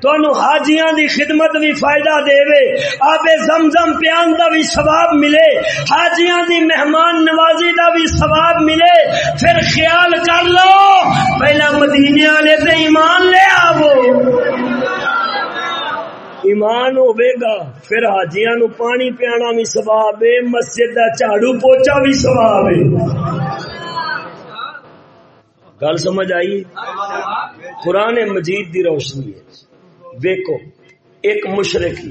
تنوع حاجیاں دی خدمت بھی فائدہ دے آبے زمزم پیان دا بھی ثواب ملے، حاجیاں دی مہمان نوازی دا بھی ثواب ملے، پھر خیال کر لو، پہلا مدینے والے تے ایمان لے آو۔ ایمان ہوے گا پھر حاجیاں نو پانی پیانا بھی سواب ہے، مسجد دا جھاڑو پوچا بھی سواب ہے۔ گل سمجھ آئی؟ قرآن مجید دی روشنی ہے۔ دیکھو ایک مشرق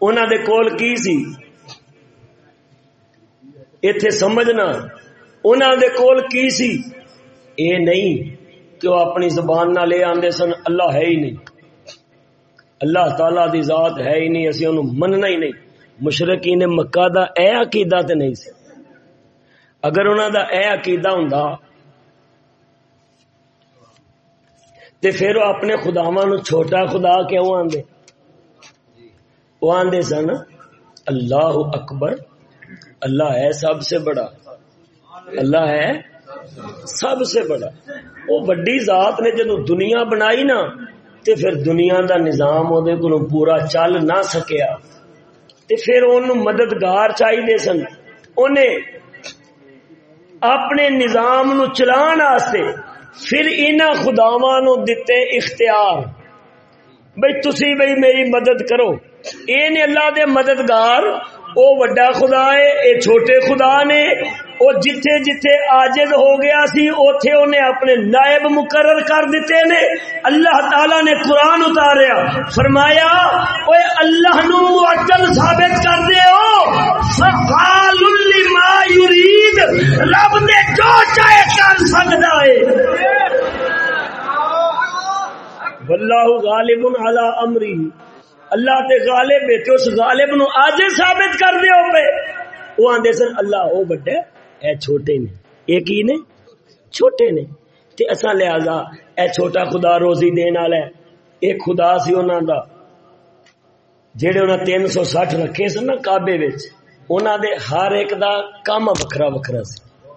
انہوں دے کول کی سی؟ ایتھے سمجھنا انہوں دے کول کی سی؟ اے نہیں کہ وہ اپنی زبان نہ لے آندے سن، اللہ ہے ہی نہیں۔ اللہ تعالی دی ذات ہے ہی نہیں، اسی انہوں مننا ہی نہیں۔ مشرقین مکہ دا اے عقیدہ تے نہیں سی۔ اگر انہوں دا اے عقیدہ ہوں تے پھر وہ اپنے خداواں نو چھوٹا خدا کیوں آندے؟ وہ آندے سن، اللہ اکبر، اللہ ہے سب سے بڑا۔ اللہ ہے سب سے بڑا۔ وہ وڈی ذات نے جدو دنیا بنائی نا تے پھر دنیا دا نظام کو پورا چل نہ سکیا۔ تے پھر ان مددگار چاہیے سن۔ انہیں اپنے نظام نو چلان آستے پھر انہ خداواں نو دتے اختیار۔ بھئی تسی بھئی میری مدد کرو۔ اے نے اللہ دے مددگار او وڈا خدا ہے، اے چھوٹے خدا نے۔ او جتھے جتھے آجد ہو گیا سی، اوتھے انہیں اپنے نائب مقرر کر دیتے نے۔ اللہ تعالی نے قرآن اتاریا۔ فرمایا اوے اللہ نو معجل ثابت کر دے ہو۔ فقال لما یرید۔ رب نے جو چاہے کر سکتا ہے۔ واللہ غالب علی امری۔ اللہ تے غالب ہے تے اس غالب نو آج ثابت کر دیو پہ وہ آندے سن، اللہ او بڑے اے چھوٹے نے۔ اے کی نے؟ چھوٹے نے۔ تے اساں لہذا اے چھوٹا خدا روزی دین والا ہے۔ ایک خدا سی انہاں دا۔ جڑے انہاں 360 رکھے سن نا کعبے وچ، انہاں دے ہر ایک دا کام وکھرا وکھرا سی۔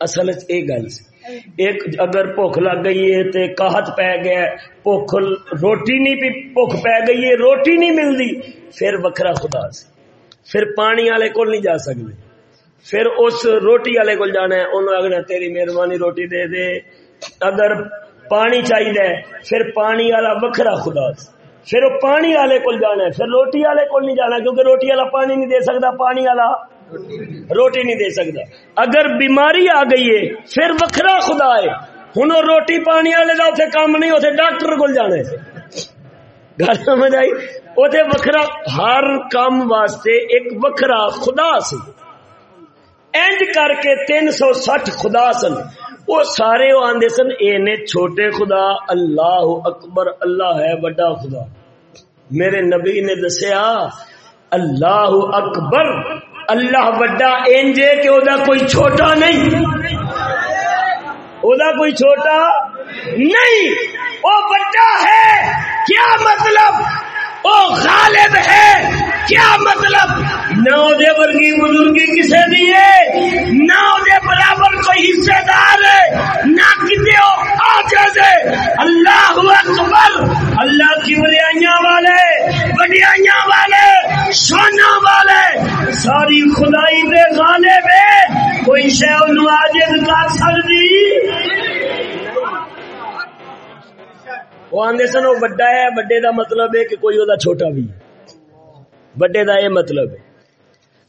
اصل وچ اے گل سی۔ ایک اگر بھوک لگ گئی ہے تے کاہت پی گیا بھوک روٹی نہیں بھوک پی گئی ہے، روٹی نہیں ملتی، پھر وکھرا خدا سے۔ پھر پانی والے کو نہیں جا سکتے۔ پھر اس روٹی والے کو جانا ہے، انہوں آگنا تیری مہربانی روٹی دے دے۔ اگر پانی چاہیے پھر پانی والا وکھرا خدا سے۔ پھر وہ پانی والے کو جانا ہے، پھر روٹی والے کو نہیں جانا، کیونکہ روٹی والا پانی نہیں دے سکتا، پانی والا روٹی نہیں دے سکتا۔ اگر بیماری آ گئی ہے، پھر وکھرا خدا ہے۔ ہوں روٹی پانی والے کا اتنے کام نہیں اتنے ڈاکٹر کو جانا گل سمجھ آئی؟ اتنے وکھرا، ہر کام واسطے ایک وکھرا خدا سی۔ اینج کر کے تین سو سٹھ خدا سن۔ وہ سارے وہ آدھے سن، اے چھوٹے خدا، اللہ اکبر، اللہ ہے بڑا خدا۔ میرے نبی نے دسیا، اللہ اکبر اللہ وڈا انجے کہ او کوئی چھوٹا نہیں۔ او کوئی چھوٹا نہیں۔ وہ بڑا ہے۔ کیا مطلب؟ او غالب ہے، کیا مطلب؟ نہ دے ورگی بزرگی کسے دیے نہ دے برابر کوئی حصے دار ہے، نہ کتے ہو آجز ہے۔ اللہ اکبر، اللہ کی بریائیاں والے، بڑیائیاں والے شانہ والے، ساری خدائی دے گانے میں کوئی شہ انہوں آجز کر سکتی؟ وہ آدھے سن وہ بڑا ہے بڑے دا مطلب ہے کہ کوئی وہ چھوٹا بھی بڑے دا یہ مطلب ہے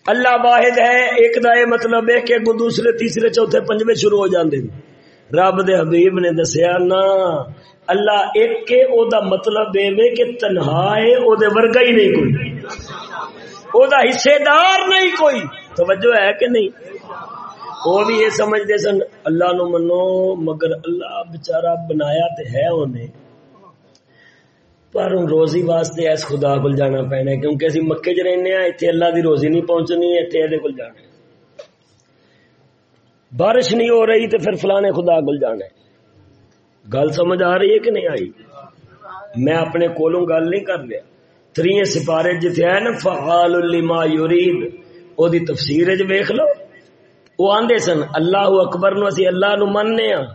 اللہ واحد ہے ایک دا یہ مطلب ہے کہ دوسرے تیسرے چوتھے پنجویں شروع ہو جاندے ہیں رب دے حبیب نے دسیا نا اللہ ایک کے او دا مطلب اے کہ تنہا ہے او دے ورگا ہی نہیں کوئی او دا حصے دار نہیں کوئی توجہ ہے کہ نہیں وہ بھی یہ سمجھتے سن اللہ نو منو مگر اللہ بچارا بنایا تے ہے انہیں پر روزی واسطے اس خدا کو جانا پینا کیونکہ اسی مکے چ رہنے ہیں اتنے اللہ دی روزی نہیں پہنچنی اتنے یہ جانا بارش نہیں ہو رہی تو پھر فلانے خدا کو جانا گل سمجھ آ رہی ہے کہ نہیں آئی؟ میں اپنے کولوں گل نہیں کر لیا تری سپارے جتنے ہے نا، فعال لما یورید او دی تفسیر ویخ لو۔ وہ آندے سن، اللہ اکبر نو اسی اللہ نو مننے ہاں۔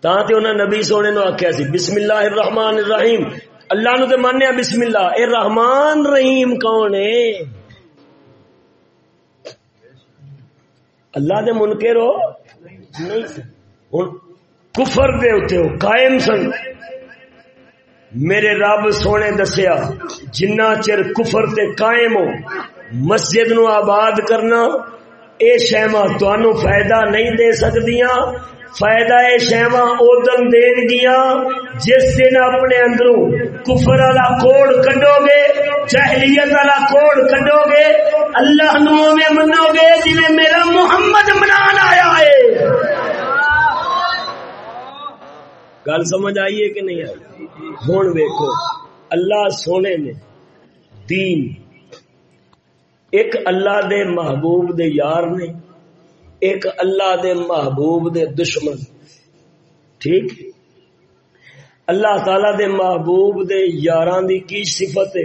تا تے انہاں نبی سونے نو آکھیا سی، بسم اللہ الرحمن الرحیم۔ اللہ نو تے مننے بسم اللہ اے رحمان رحیم کون ہے؟ اللہ دے منکر ہو؟ نہیں ہن کفر دے اوتے ہو، قائم سن۔ میرے رب سونے دسیا، جنہ چر کفر تے قائم ہو، مسجد نو آباد کرنا، اے شہما تنوع فائدہ نہیں دے سکدیاں۔ فائدہ اے ادن دین گیا جس دن اپنے اندروں کفر والا کوڑ کڈو گے جہلیت والا کوڑ کڈو گے اللہ نو میں منو گے جی میرا محمد منان آیا ہے گل سمجھ آئیے کہ نہیں آئی ہوں ویکو اللہ سونے نے دین ایک اللہ دے محبوب دے یار نے ایک اللہ دے محبوب دے دشمن۔ ٹھیک؟ اللہ تعالی دے محبوب دے یاران دی کی صفت ہے؟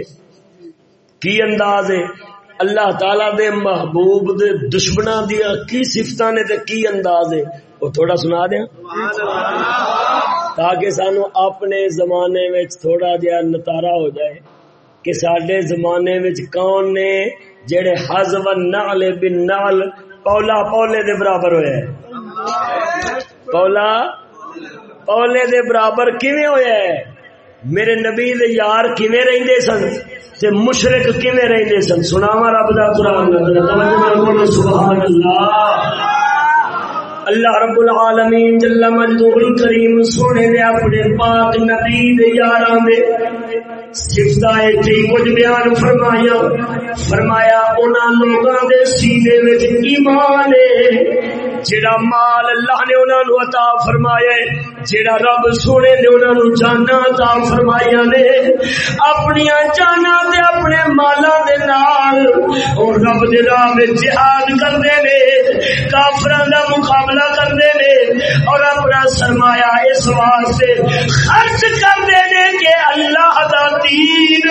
کی انداز ہے؟ اللہ تعالی دے محبوب دے دشمناں دیا کی صفتاں نے تے کی انداز ہے؟ وہ تھوڑا سنا دیں تاکہ سانو اپنے زمانے میں تھوڑا جہا نتارا ہو جائے کہ سڈے زمانے میں کون نے جڑے حزب نال بن نال پولا پولے دے برابر ہوئے۔ پولا پولے دے برابر کیویں ہویا ہے میرے نبی دے یار کیویں رہندے سن؟ تے مشرک کیویں رہندے سن؟ سناواں رب دا قران سبحان اللہ اللہ رب العالمین جل مجدہ الکریم سونے دے اپنے پاک نبی دے یاراں دے کچھ بیان فرمایا فرمایا انہوں لوگوں دے سینے وچ ایمان ہے۔ جڑا مال اللہ نے انہاں نو عطا فرمایا ہے جڑا رب سونے نے انہاں نو جانا عطا فرمایا نے اپنی جانا تے اپنے مالاں دے نال، اور رب دے راہ وچ جہاد کردے نے، کافراں دا مقابلہ کردے نے، اور اپنا سرمایہ اس واسطے خرچ کردے نے کہ اللہ دا دین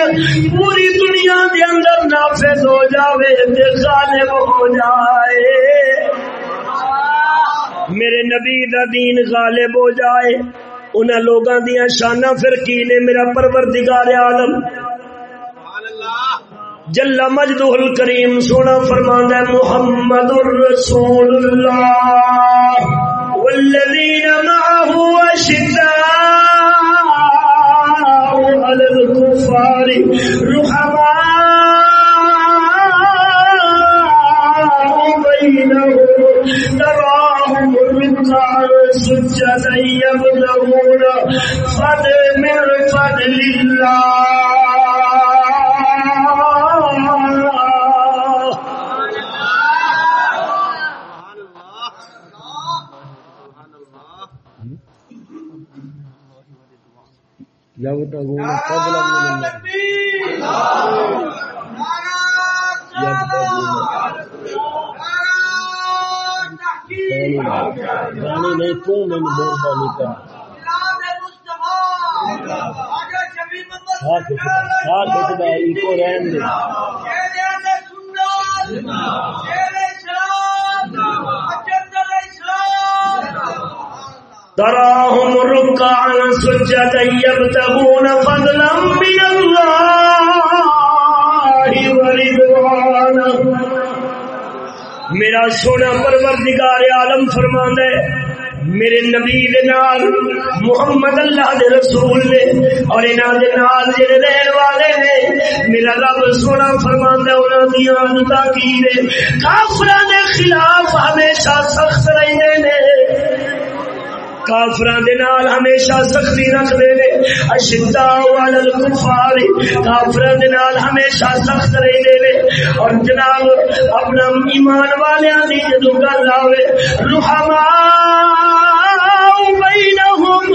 پوری دنیا دے اندر نافذ ہو جاوے تے غالب ہو جائے۔ میرے نبی دا دین غالب ہو جائے۔ ان لوگوں دیا شانہ پھر کی نے میرا پروردگار عالم؟ جل مجد الکریم سونا فرمانا محمد الرسول اللہ۔ والذین معه اشداء على الكفار رحماء بينهم ترى سجدا يبلغون فضل من فضل الله يبتغون فضلا من الله يبتغون گانی نہیں تو میں مہربانی کر کو رہن دے۔ تراهم ركعا سجدا يبتغون فضلا من الله ورضوانا میرا سونا پروردگار عالم فرما ہے، میرے نبی دے نال، محمد اللہ دے رسول نے اور انہاں دے نال جڑے رہن والے نے، میرا رب سونا فرماندا ہے، انہاں دی عادتاں کی نے کافراں دے خلاف ہمیشہ سخت رہندے نے۔ کافران دے نال ہمیشہ سختی رکھ دے لے۔ اشدہ والا الکفار کافران دے نال ہمیشہ سخت رہی دے لے۔ اور جناب، اپنا ایمان والے آنی جدو گل آوے رحمہ بینہم،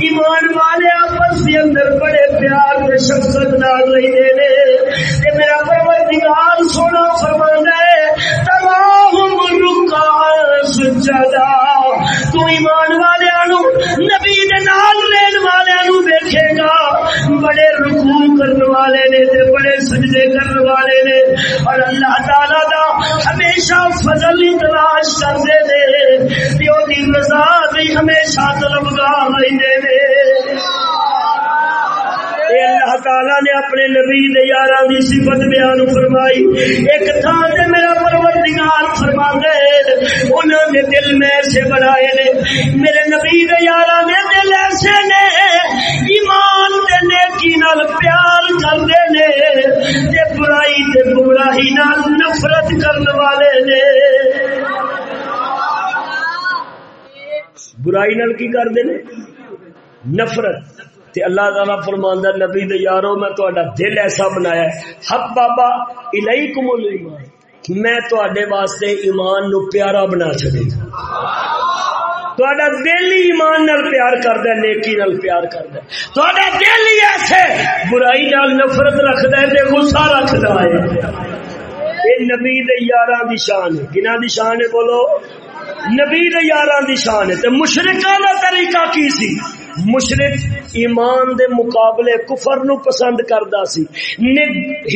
ایمان والے آپس کے اندر بڑے پیار کے شخصت نال رہی دے لے۔ تے میرا پروردگار سونا فرماندا ہے، تمام رکع سجدہ۔ تو ایمان والوں، نبی نال رہن والوں دیکھے گا۔ بڑے رکوع کرنے والے نے تے بڑے سجدے کرنے والے نے۔ اور اللہ تعالی دا ہمیشہ فضل تلاش کرتے نے۔ پیو دی رضا دی ہمیشہ طلبگار رہندے نے۔ اللہ تعالی نے اپنے نبی دے یاراں دی صفت بیان فرمائی۔ ایک تھان تے میرا پروردگار فرما دے۔ انہاں دے دل میں ایسے بنائے نے۔ میرے نبی دے یاراں دے دل ایسے نے۔ ایمان تے نیکی نال پیار کردے نے۔ تے برائی تے گمراہی نال نفرت کرن والے نے۔ برائی نال کی کردے نے؟ نفرت۔ تے اللہ تعالیٰ فرماندہ نبی دے یارو، میں تہاڈا دل ایسا بنایا ہے۔ حب بابا الیکم الایمان۔ میں تہاڈے واسطے ایمان نو پیارا بنا چھڈے تہاڈا دل ہی ایمان نال پیار کردا ہے، نیکی نال پیار کردا ہے۔ تہاڈا دل ہی ایسے برائی نال نفرت رکھدا ہے تے غصہ رکھدا ہے۔ اے نبی دے یاراں دی شان ہے۔ کنا دی شان ہے بولو؟ نبی دے یاراں دی شان ہے۔ تے مشرکاں دا طریقہ کی سی؟ مشرق ایمان دے مقابلے کفر نو پسند کردا سی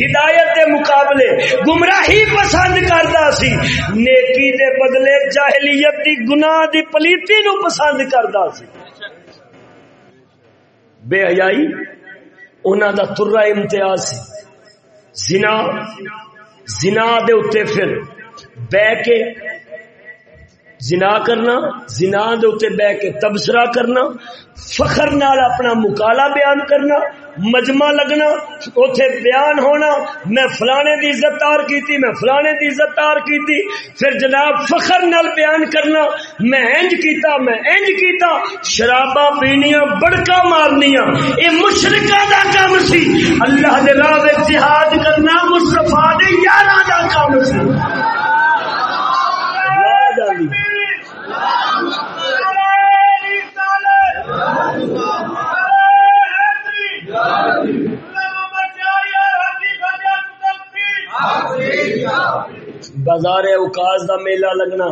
ہدایت دے مقابلے گمراہی پسند کردا سی، نیکی دے بدلے جاہلیت دی گناہ دی پلیتی نو پسند کردا سی۔ بے حیائی، انہاں دا ترا امتیاز سی۔ زنا زنا دے اوتے پھر بہ کے زنا کرنا، زنا دے اوتے بہ کے تبصرہ کرنا، فخر نال اپنا مکالا بیان کرنا، مجمع لگنا اوتھے بیان ہونا، میں فلانے دی عزت تار کیتی، میں فلانے دی عزت تار کیتی، پھر جناب فخر نال بیان کرنا، میں انج کیتا، میں انج کیتا، شراباں پینیاں بڑکا مارنیاں، اے مشرکاں دا کام سی، اللہ دے راہ جہاد کرنا مصطفی دے یاراں دا کام سی۔ بازار اوکاز دا میلہ لگنا۔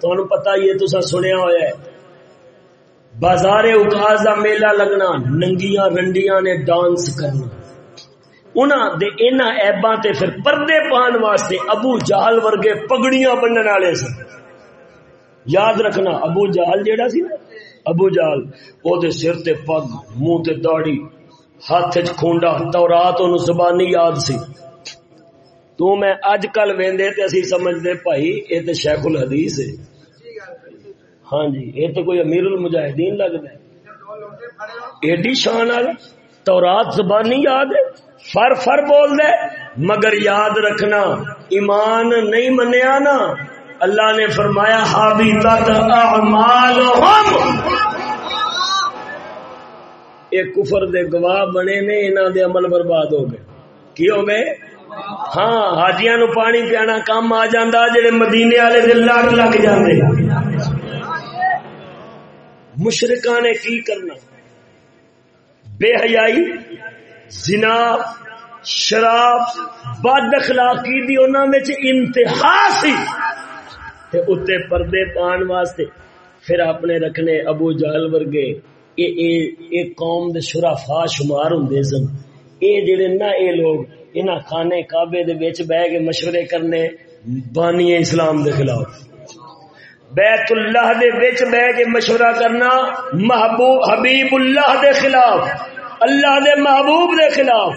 تمہیں پتا ہی ہے سنیا ہوا ہے۔ بازار اوکاز دا میلہ لگنا، ننگیاں رنڈیاں نے ڈانس کرنا۔ انہاں دے انہاں ایباں تے پھر پردے پان واسطے ابو جہل ورگے پگڑیاں بننے والے سن۔ یاد رکھنا، ابو جہل جیڑا سی نا؟ ابو جہل، او دے سر تے پگ منہ تے داڑھی۔ ہاتھ وچ کھونڈا، تورات اونوں زبانی یاد سی۔ تو میں اج کل ویندے تے اسی سمجھدے، بھائی، اے تے شیخ الحدیث ہے۔ ہاں جی اے تے کوئی امیر المجاہدین لگدا ہے ایڈی شان والا تورات زبانی یاد ہے۔ فر فر بول دے مگر یاد رکھنا، ایمان نہیں منیا نا، اللہ نے فرمایا ہابی تک اعمالہم۔ اے کفر دے گواہ بنے نے، انہاں دے عمل برباد ہو گئے۔ کی ہو گئے ہاں حاجیاں نو پانی پیانا کام آ جاندا، جڑے مدینے والے دے لگ لگ جاندے۔ مشرکاں نے کی کرنا؟ بے حیائی، زنا، شراب، بد اخلاقی دی انہاں وچ انتہا سی۔ تے اتے پردے پان واسطے پھر اپنے رکھنے ابو جہل ورگے اے اے اے قوم دے شرافا شمار ہوندے سن۔ اے جڑے نہ اے لوگ انہاں خانے کعبے دے وچ بیٹھ کے مشورے کرنے بانی اسلام دے خلاف۔ بیت اللہ دے وچ بیٹھ کے مشورہ کرنا محبوب حبیب اللہ دے خلاف۔ اللہ دے محبوب دے خلاف۔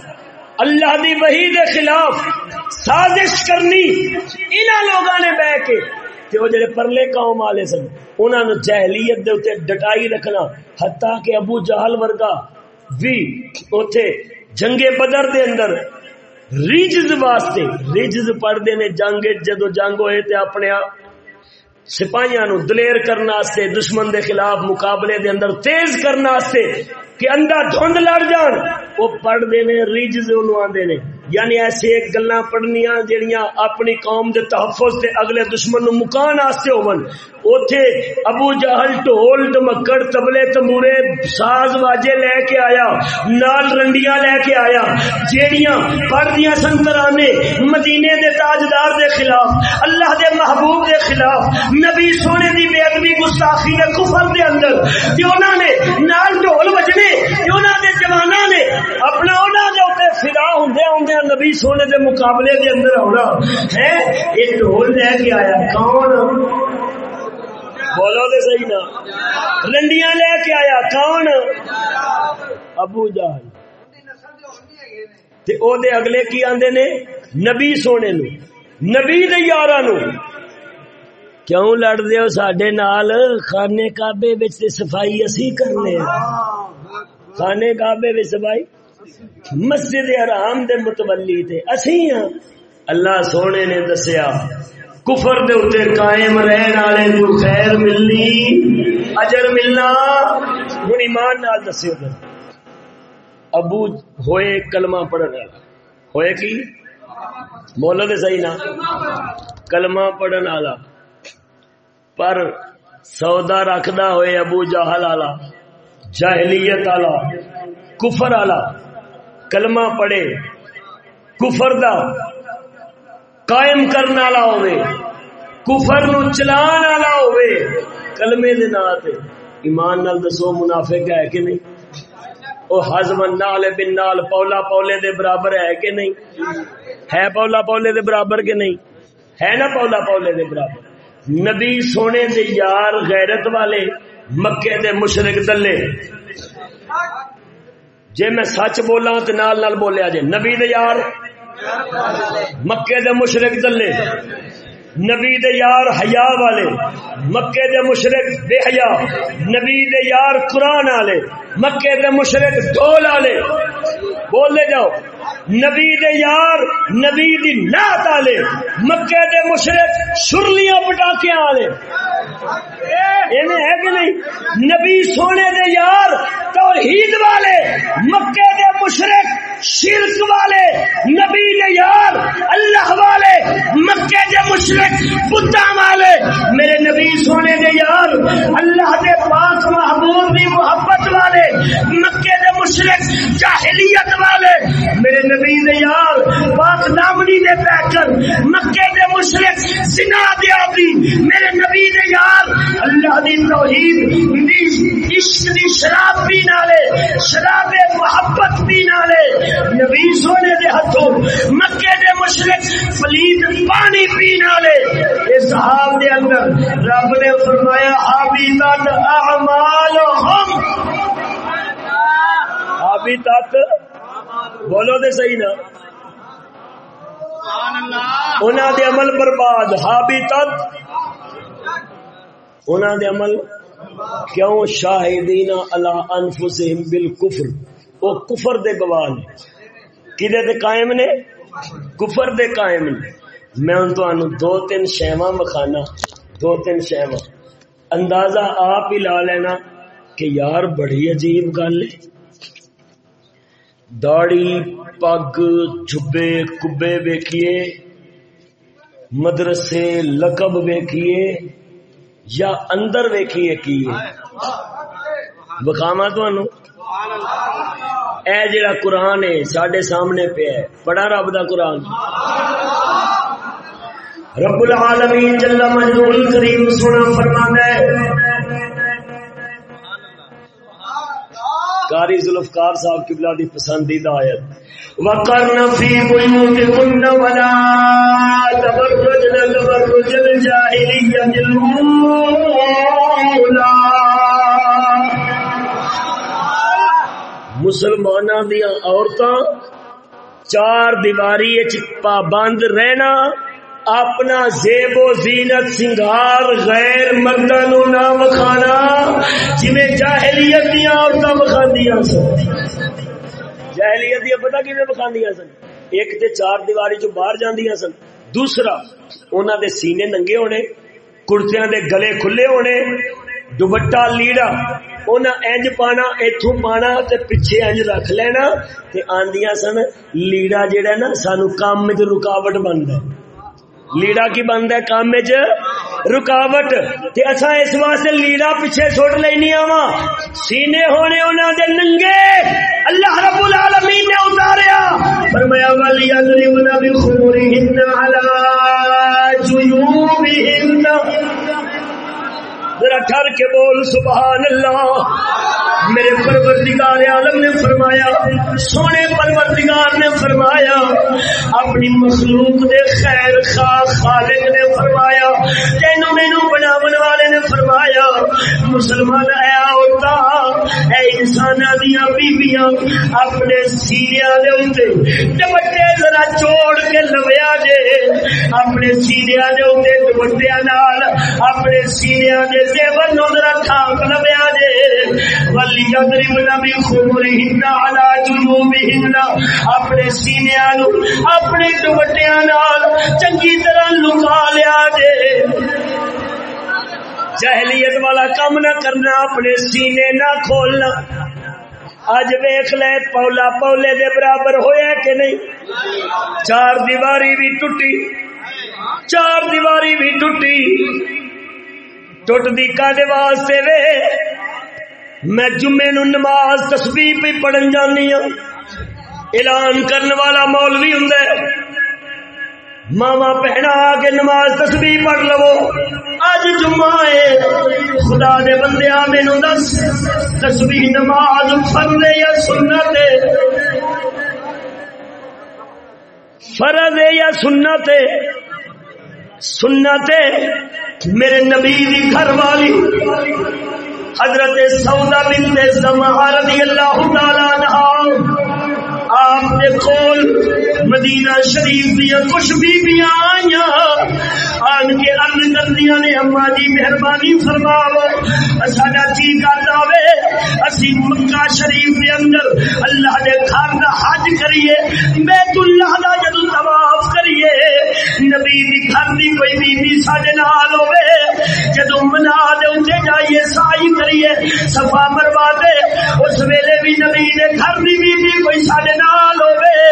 اللہ دی وحی دے خلاف۔ سازش کرنی۔ انہاں لوگاں نے بیٹھ کے تے وہ جڑے پرلے قوم والے سن، انہاں نے جہلیت دے اوتے ڈٹائی رکھنا، حتیٰ کہ ابو جہل ورگا بھی اوتھے جنگ بدر دے اندر ریجز واسطے، ریجز پڑھتے نے جنگ، جدو جنگ ہوئے تے اپنے سپاہیاں نو دلیر کرنے دشمن دے خلاف مقابلے دے اندر تیز کرنے کہ اندھا دھند لڑ جان، وہ پڑھ دے نے، ریجز انہوں آندے نے۔ یعنی ایسے ایک گلاں پڑھنیاں جڑیاں اپنی قوم دے تحفظ تے اگلے دشمن نو مکان واسطے ہون۔ اوتھے ابو جہل ٹول ڈمکڑ تبلے تمورے ساز واجے لے کے آیا، نال رنڈیاں لے کے آیا۔ جیڑیاں پڑھدیاں سن ترانے مدینے دے تاجدار دے خلاف، اللہ دے محبوب دے خلاف، نبی سونے دی بے ادبی گستاخی دے کفر دے اندر۔ تے انہاں نے نال ڈھول بجنے تے انہاں دے جواناں نے اپنا انہاں دے اوتے فدا ہوندے ہوندے نبی سونے دے مقابلے دے اندر ہونا ہے؟ ایک ڈھول لے کے آیا۔ کون؟ بولو دے صحیح نا۔ رنڈیاں لے کے آیا۔ کون؟ ابو جہل۔ تے او دے اگلے کی آندے نے؟ نبی سونے نو۔ نبی دے یاراں نو۔ کیوں لڑ دے ہو ساڈے نال؟ خانے کعبے وچ صفائی اسی کرنے۔ خانے کعبے وچ صفائی۔ مسجد حرام دے متولی تے اسی ہاں اللہ سونے نے دسیا، کفر دے اتے قائم رہن والے کو خیر ملنی اجر ملنا ہوں ایمان نال دسیو تے ابو ہوئے کلمہ پڑھن والا۔ ہوئے کی؟ بولو تے صحیح نا کلمہ پڑھن والا۔ پر سودا رکھدا ہوئے ابو جہل والا، جاہلیت والا، کفر والا۔ کلمہ پڑھے، کفر دا قائم کرنے والا ہوے کفر نو چلان والا ہوے کلمے دے نال تے ایمان نال دسو منافق ہے کہ نہیں؟ او حزم نال بن نال پولا پولے دے برابر ہے کہ نہیں؟ ہے پولا پولے دے برابر کہ نہیں؟ ہے نا پولا پولے دے برابر؟ نبی سونے دے یار غیرت والے مکے دے مشرق دلے۔ جے میں سچ بولا تو نال نال بولیا جے۔ نبی دے یار، مکے دے مشرق دلے۔ نبی دے یار حیا والے۔ مکے دے مشرق بے حیا۔ نبی دے یار قرآن والے۔ مکے دے مشرق دول والے۔ بولے جاؤ۔ نبی دے یار، نبی دی نعت والے مکے دے مشرق شرلیاں پٹاکیاں والے ہے کہ نہیں؟ نبی سونے دے یار، توحید والے، مکے دے مشرق شرک والے، نبی دے یار، اللہ والے، مکے دے مشرق بتا والے۔ میرے نبی سونے دے یار، اللہ دے پاک محبوب دی محبت والے، مکے دے مشرق جاہلیت والے۔ میرے نبی دے یار، پاک دامنی دے پیکر، مکے دے مشرق زنا دے آبی، میرے نبی دے یار، اللہ دی توحید، دی عشق دی شراب پی نالے، شراب محبت پی نالے، نبی سونے دے ہتھوں مکے دے مشرق پلید پانی پی نالے اس حال دے اندر، رب نے فرمایا حابیتت اعمالہم۔ حابیتت بولو دے صحیح نا۔ انہاں دے عمل برباد۔ حابیتت انہاں دے عمل کیوں؟ شاہدین علی انفسہم بالکفر۔ او کفر دے گواہ نے۔ کدے دے قائم نے؟ کفر دے قائم نے۔ میں ان تو دو تین شیواں مکھانا۔ دو تین شیواں اندازہ آپ ہی لا لینا کہ یار بڑی عجیب گل ہے۔ داڑی پگ جبے کبے ویکھیے، مدرسے، لقب ویکھیے یا اندر ویکھیے کی بخاوا تھانوں اے جڑا قرآن ہے سڈے سامنے پہ ہے۔ بڑا رب دا قرآن۔ رب العالمین جل مجدول کریم سونا فرماندا ہے قاری ذوالفقار صاحب قبلہ دی پسندیدہ آیت۔ وقرن فی بیوتکن ولا تبرجن تبرج الجاہلیت الاولا مسلمانہ دیا عورتاں چار دیواری پابند رہنا۔ اپنا زیب و زینت سنگار غیر مردہ نو نہ وکھانا جویں جاہلیت دیا عورتاں وکھاندیاں سن۔ جاہلیت دیا پتہ کیویں وکھاندیاں سن؟ ایک تے چار دیواری چ باہر جاندیاں سن۔ دوسرا، انہاں دے سینے ننگے ہونے، کرسیاں دے گلے کھلے ہونے دوپٹا لیڑا انہیں انج پانا اتوں پانا تے پیچھے انج رکھ لینا تے آندیاں سن، لیڑا جہا نا، سانو کام میں رکاوٹ بنتا ہے۔ لیڑا کی بند ہے کام میں جو رکاوٹ۔ تے اچھا اس واسطے لیڑا پیچھے سٹ لینی وا سینے ہونے انہاں دے ننگے۔ اللہ رب العالمین نے اتاریا۔ فرمایا ولی یضربن بخمرهن علی جیوبہن ذرا ٹھر کے بول سبحان اللہ میرے پروردگار عالم نے فرمایا، سونے پروردگار نے فرمایا، اپنی مخلوق دے خیر خواہ خالق نے فرمایا تینو مینو بناون والے نے فرمایا، مسلمان، اے عورتا اے انسان دیا بیبیاں اپنے سینیا دے اوتے دوپٹے ذرا چوڑ کے لویا جے، اپنے سینیا دے اوتے دوپٹیاں نال، اپنے سینیا دے زیور نو ذرا تھاک نہ لویا جے اپنے سینیا نو اپنے دوپٹیا چنگی طرح لکا لیا جے جہلیت والا کام نہ کرنا، اپنے سینے نہ کھولنا۔ اج ویخ لے، پولا پولے دے برابر ہویا کہ نہیں؟ چار دیواری بھی ٹوٹی۔ چار دیواری بھی ٹوٹی۔ ٹوٹ دی کا واسطے وے۔ میں جمعے نو نماز تسبیح پہ پڑھن جانی ہوں اعلان کرنے والا مولوی ہوں ماوا پہنا کے نماز تسبیح پڑھ لو۔ اج جمعہ ہے۔ خدا دے بندے مینو دس۔ تسبیح نماز فرض یا سنت؟ فرض یا سنت؟ سنت میرے نبی دی گھر والی حضرت سودا بنت سمحہ رضی اللہ تعالی عنہ آپ دے کول مدینہ شریف دیا کچھ بیبیاں آئیاں۔ آن کے عرض کردیاں نے اما جی مہربانی فرماو۔ ساڈا جی کردا وے اسی مکہ شریف دے اندر اللہ دے گھر دا حج کریے، بیت اللہ دا جدو طواف کریے۔ نبی دی گھر دی کوئی بیوی ساڈے نال ہوے منا دے اوتے جائیے، سائی کریے، صفا مروا دے۔ اس ویلے بھی نبی نے گھر دی بی بی کوئی ساڈے نال ہوے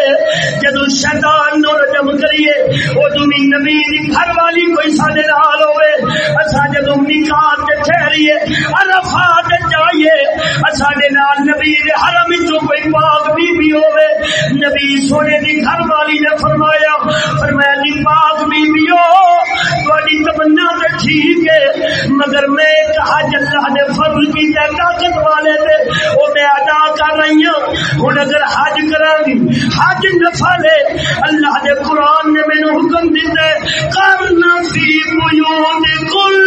جدو شیطان نو رجم کریے او تمی نبی دی گھر والی کوئی ساڈے نال ہوے اسا جدو میقات تے ٹھہریے، عرفات تے جائیے ساڈے نال نبی دے حرم وچوں کوئی پاک بی بی ہوے نبی سونے دی گھر والی نے فرمایا فرمایا نی پاک بی بی ہو تہاڈی تمنا تے ٹھیک ہے، مگر میں ایک حج اللہ نے فرض کیتا طاقت والے تے، او میں ادا کر رہی ہوں ہن اگر حج کر گی حج نفل ہے اللہ دے قرآن نے مینو حکم دیتا ہے، کرنا فی بیوت کل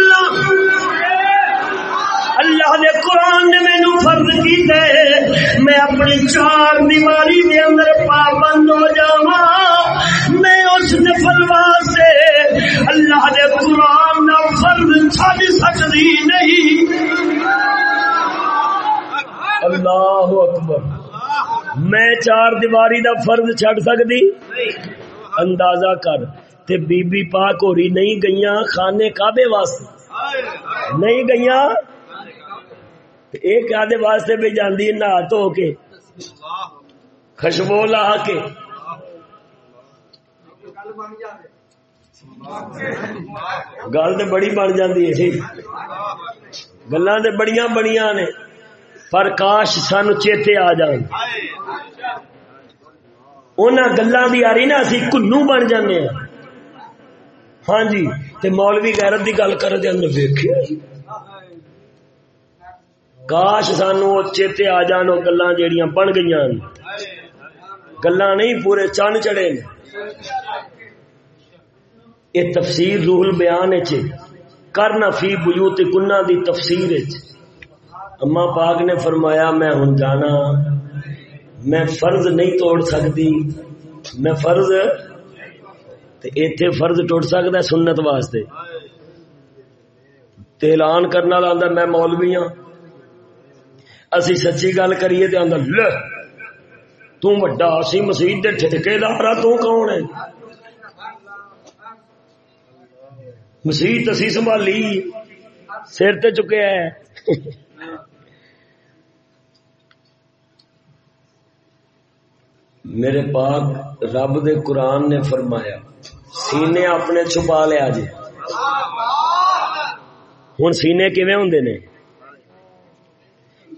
اللہ دے قرآن نے مینو فرض کیتا ہے، میں اپنی چار دیواری دے اندر پابند ہو جاواں، میں اس نفل واسطے اللہ دے قرآن دا فرض چھڈ سکدی نہیں۔ اللہ اکبر۔ میں چار دیواری دا فرض چھڑ سکتی اندازہ کر۔ تے بی بی پاک ہو رہی نہیں گئیاں خانے کعبے واسطے۔ نہیں گئیاں؟ ایک آدھے واسطے بھی جاندی نہ ہو کے۔ خشبو لا کے۔ گل تو بڑی بن جاتی ہے گلا تو بڑیاں بڑیاں نے۔ پر کاش سانو چیتے آ جان۔ ان گلوں کی آ رہی نا اسی کنو بن جانے ہاں جی تے مولوی غیرت کی گل کر دے اندر ویکھیا کاش سانو چیتے آ جان وہ گلا جہیا بن گئی گلا نہیں، پورے چن چڑے یہ تفسیر روح البیان کرنا فی بیوت کنہ دی تفسیر اما پاک نے فرمایا، میں ہوں جانا، میں فرض نہیں توڑ سکتی۔ میں فرض ایتھے فرض ٹوٹ سکتا سنت واسطے۔ اعلان کرنا لا میں مولوی ہاں۔ اسی سچی گل کریے تو آدھا لے تڈا اسی مسیح کے ٹھکے دار تو کون ہے؟ مسیح اسی سنبھالی، سر تے چکیا ہے۔ میرے پاک، رب دے قرآن نے فرمایا، سینے اپنے چھپا لیا جی۔ ہوں سینے کیویں ہوں نے؟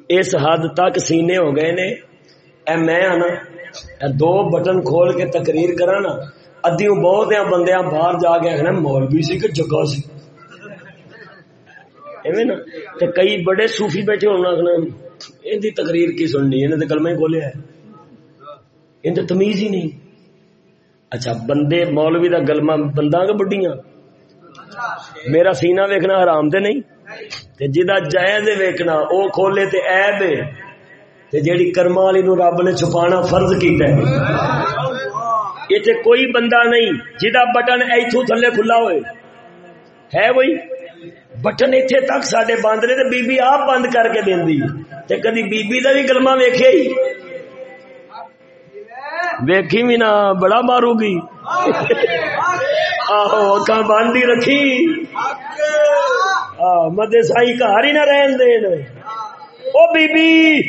اس حد تک سینے ہو گئے نے۔ اے میں ہاں نا دو بٹن کھول کے تقریر کرا نا، ادیوں بہت بندے باہر جا کے آخنا مولوی سی کہ جگہ سی۔ نا کئی بڑے صوفی بیٹھے ہونا آخنا یہ تقریر کی سننی انہیں تو کلمہ ہی کھولیا ہے۔ ان تو تمیز ہی نہیں۔ اچھا بندے، مولوی دا گلما بندہ کہ بڈیاں میرا سینہ ویکنا حرام تے نہیں؟ تے جدا جائز ویکنا او کھولے تے عیب ہے۔ تے جیڑی کرما والی نو رب نے چھپانا فرض کیتا ہے۔ ایتھے کوئی بندہ نہیں جدا بٹن ایتھوں تھلے کھلا ہوئے۔ ہے وہی؟ بٹن ایتھے تک ساڈے بند نے تے بی بی آپ بند کر کے دیندی تے کدی بی بی دا بھی کلمہ ویکھیا ہی؟ ویکھی بھی نہ بڑا مارو گی آہو اکا باندھی رکھی۔ مدے سائی گھر ہی نہ رہن دین۔ او بی بی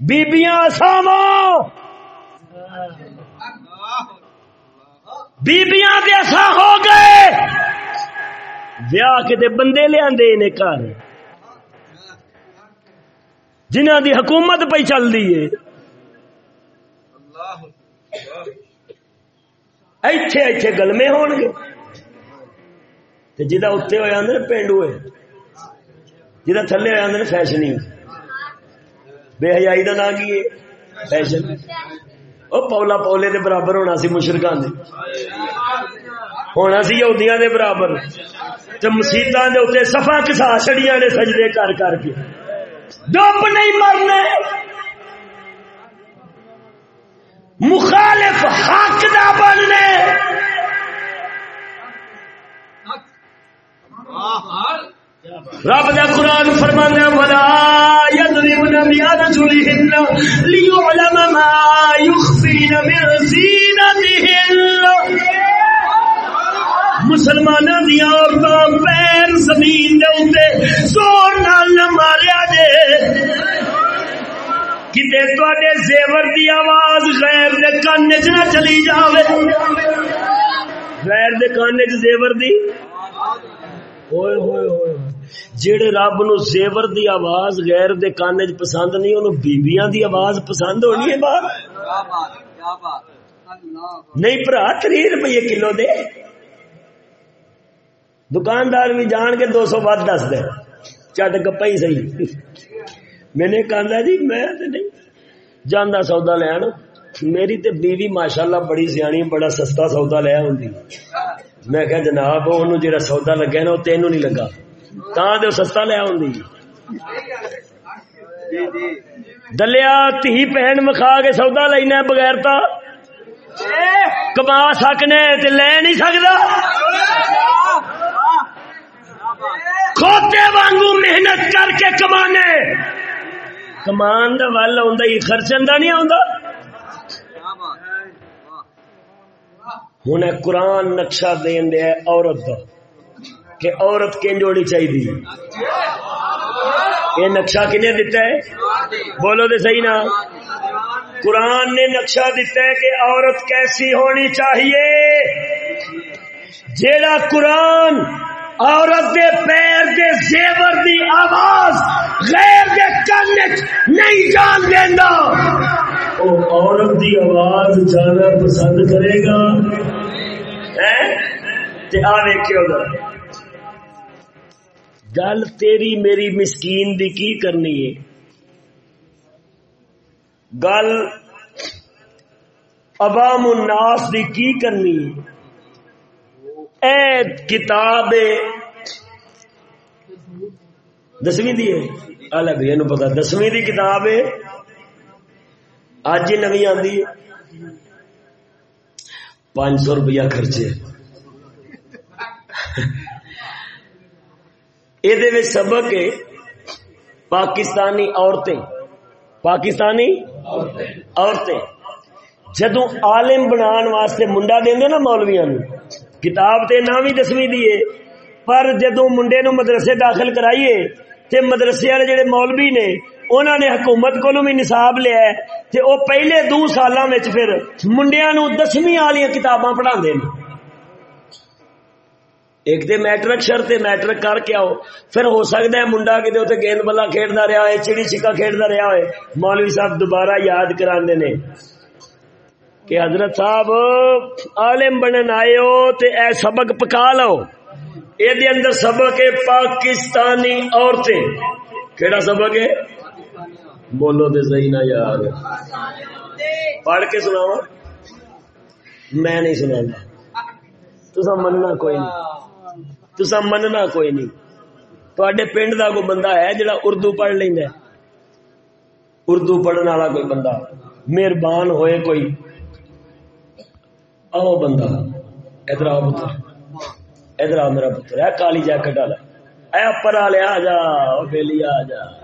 بیبیاں ساما بیبیاں دے اسا ہو گئے۔ ویاہ کے بندے لے آندے نے گھر۔ جنہ دی حکومت پہ چل دی ہے۔ ایتھے ایتھے گلمے ہون گے۔ تے جدا اتنے ہوئے آدھے پینڈو ہے جدا تھلے ہوئے آدھے فیشنی بے حیائی کا نام کی فیشن وہ پولا پولے دے برابر ہونا سی مشرقان دے ہونا سی یہودیاں دے برابر تے مسیطاں دے اتنے سفا کسا چھڑیاں نے سجدے کر کر کے ڈب نہیں مرنے مخالف حق دا بننے رب دا قرآن فرمانا ولا يضربن بأرجلهن ليعلم ما يخفين من زينتهن. مسلمانوں دیا عورتوں پیر زمین دے اوتے زور نال نہ ماریا جے۔ کتے تے زیور دی آواز غیر دے کان چ نہ چلی جاوے۔ غیر دے کان چ زیور دی ہوئے ہوئے ہوئے جڑے رب نو زیور دی آواز غیر دے کان چ پسند نہیں اونوں بیبییاں دی آواز پسند ہونی ہے باہر نہیں بھرا تری روپیے کلو دے۔ دکاندار بھی جان کے دو سو ود دس دے۔ چٹ گپا ہی صحیح۔ میں نے کہا جی میں نہیں۔ جانا سودا لیا میری تے بیوی ماشاء اللہ بڑی سیانی، بڑا سستا سودا لیا ہوں میں کہ جناب انہوں جا سودا لگا نا وہ تینوں نہیں لگا۔ تا دے سستا لیا ہوں دلیا تھی پہن مکھا کے سودا لینا بغیر تا کما سکنے تے لے نہیں سکتا کھوتے وانگو محنت کر کے کمانے۔ کمان دا ول آئی خرچن دا نہیں آتا ہوں قرآن نقشہ دین دیا عورت دا، کہ عورت کن جوڑی چاہیے یہ نقشہ کنے دیتا ہے؟ بولو دے صحیح نا۔ قرآن نے نقشہ دیتا ہے کہ عورت کیسی ہونی چاہیے؟ جیڑا قرآن عورت دے پیر دے زیور دی آواز غیر دے کن نہیں جان دینا او عورت دی آواز جانا پسند کرے گا۔ گل تیری میری مسکین دی کی کرنی ہے؟ گل عوام الناس دی کی کرنی ہے؟ اے کتاب دسویں دی ہے۔ الگ یہ پتا دسویں دی کتاب ہے۔ اج ہی نوی آدھی پانچ سو روپیہ خرچے۔ یہ سبق ہے، پاکستانی عورتیں پاکستانی عورتیں۔ جدو عالم بنا واسطے منڈا دیں نا مولویا کتاب تے نہ بھی دسویں دیے پر جدو منڈے نو مدرسے داخل کرائیے، تے مدرسے والے جڑے مولوی نے انہوں نے حکومت کو بھی نصاب لیا ہے تے او پہلے دو سالاں وچ پھر منڈیاں نو دسویں والی کتاباں پڑھاندے نے۔ ایک تے میٹرک شرط میٹرک کر کے آؤ۔ پھر ہو سکتا ہے منڈا کتنے اتنے گیند بلا کھیلتا رہا ہے چڑی چکا کھیلتا رہا ہے مولوی صاحب دوبارہ یاد کرا نے کہ حضرت صاحب، عالم بنن آئے ہو تے اے سبق پکا لو۔ یہ اندر سبق ہے پاکستانی عورتیں۔ کیڑا سبق ہے؟ بولو تو صحیح نہ یار۔ پڑھ کے سناو میں نہیں سنا تو مننا کوئی نہیں۔ تسا مننا کوئی نہیں۔ تے پنڈ کا کوئی بندہ ہے جڑا اردو پڑھ لینا اردو پڑھنے والا کوئی بندہ۔ مہربان ہوئے کوئی۔ آو بندہ۔ ادھر آ پتر۔ ادھر آ میرا پتر۔ ہے کالی جیکٹ والا۔ اے پر والے آ جا بیلی آ جا۔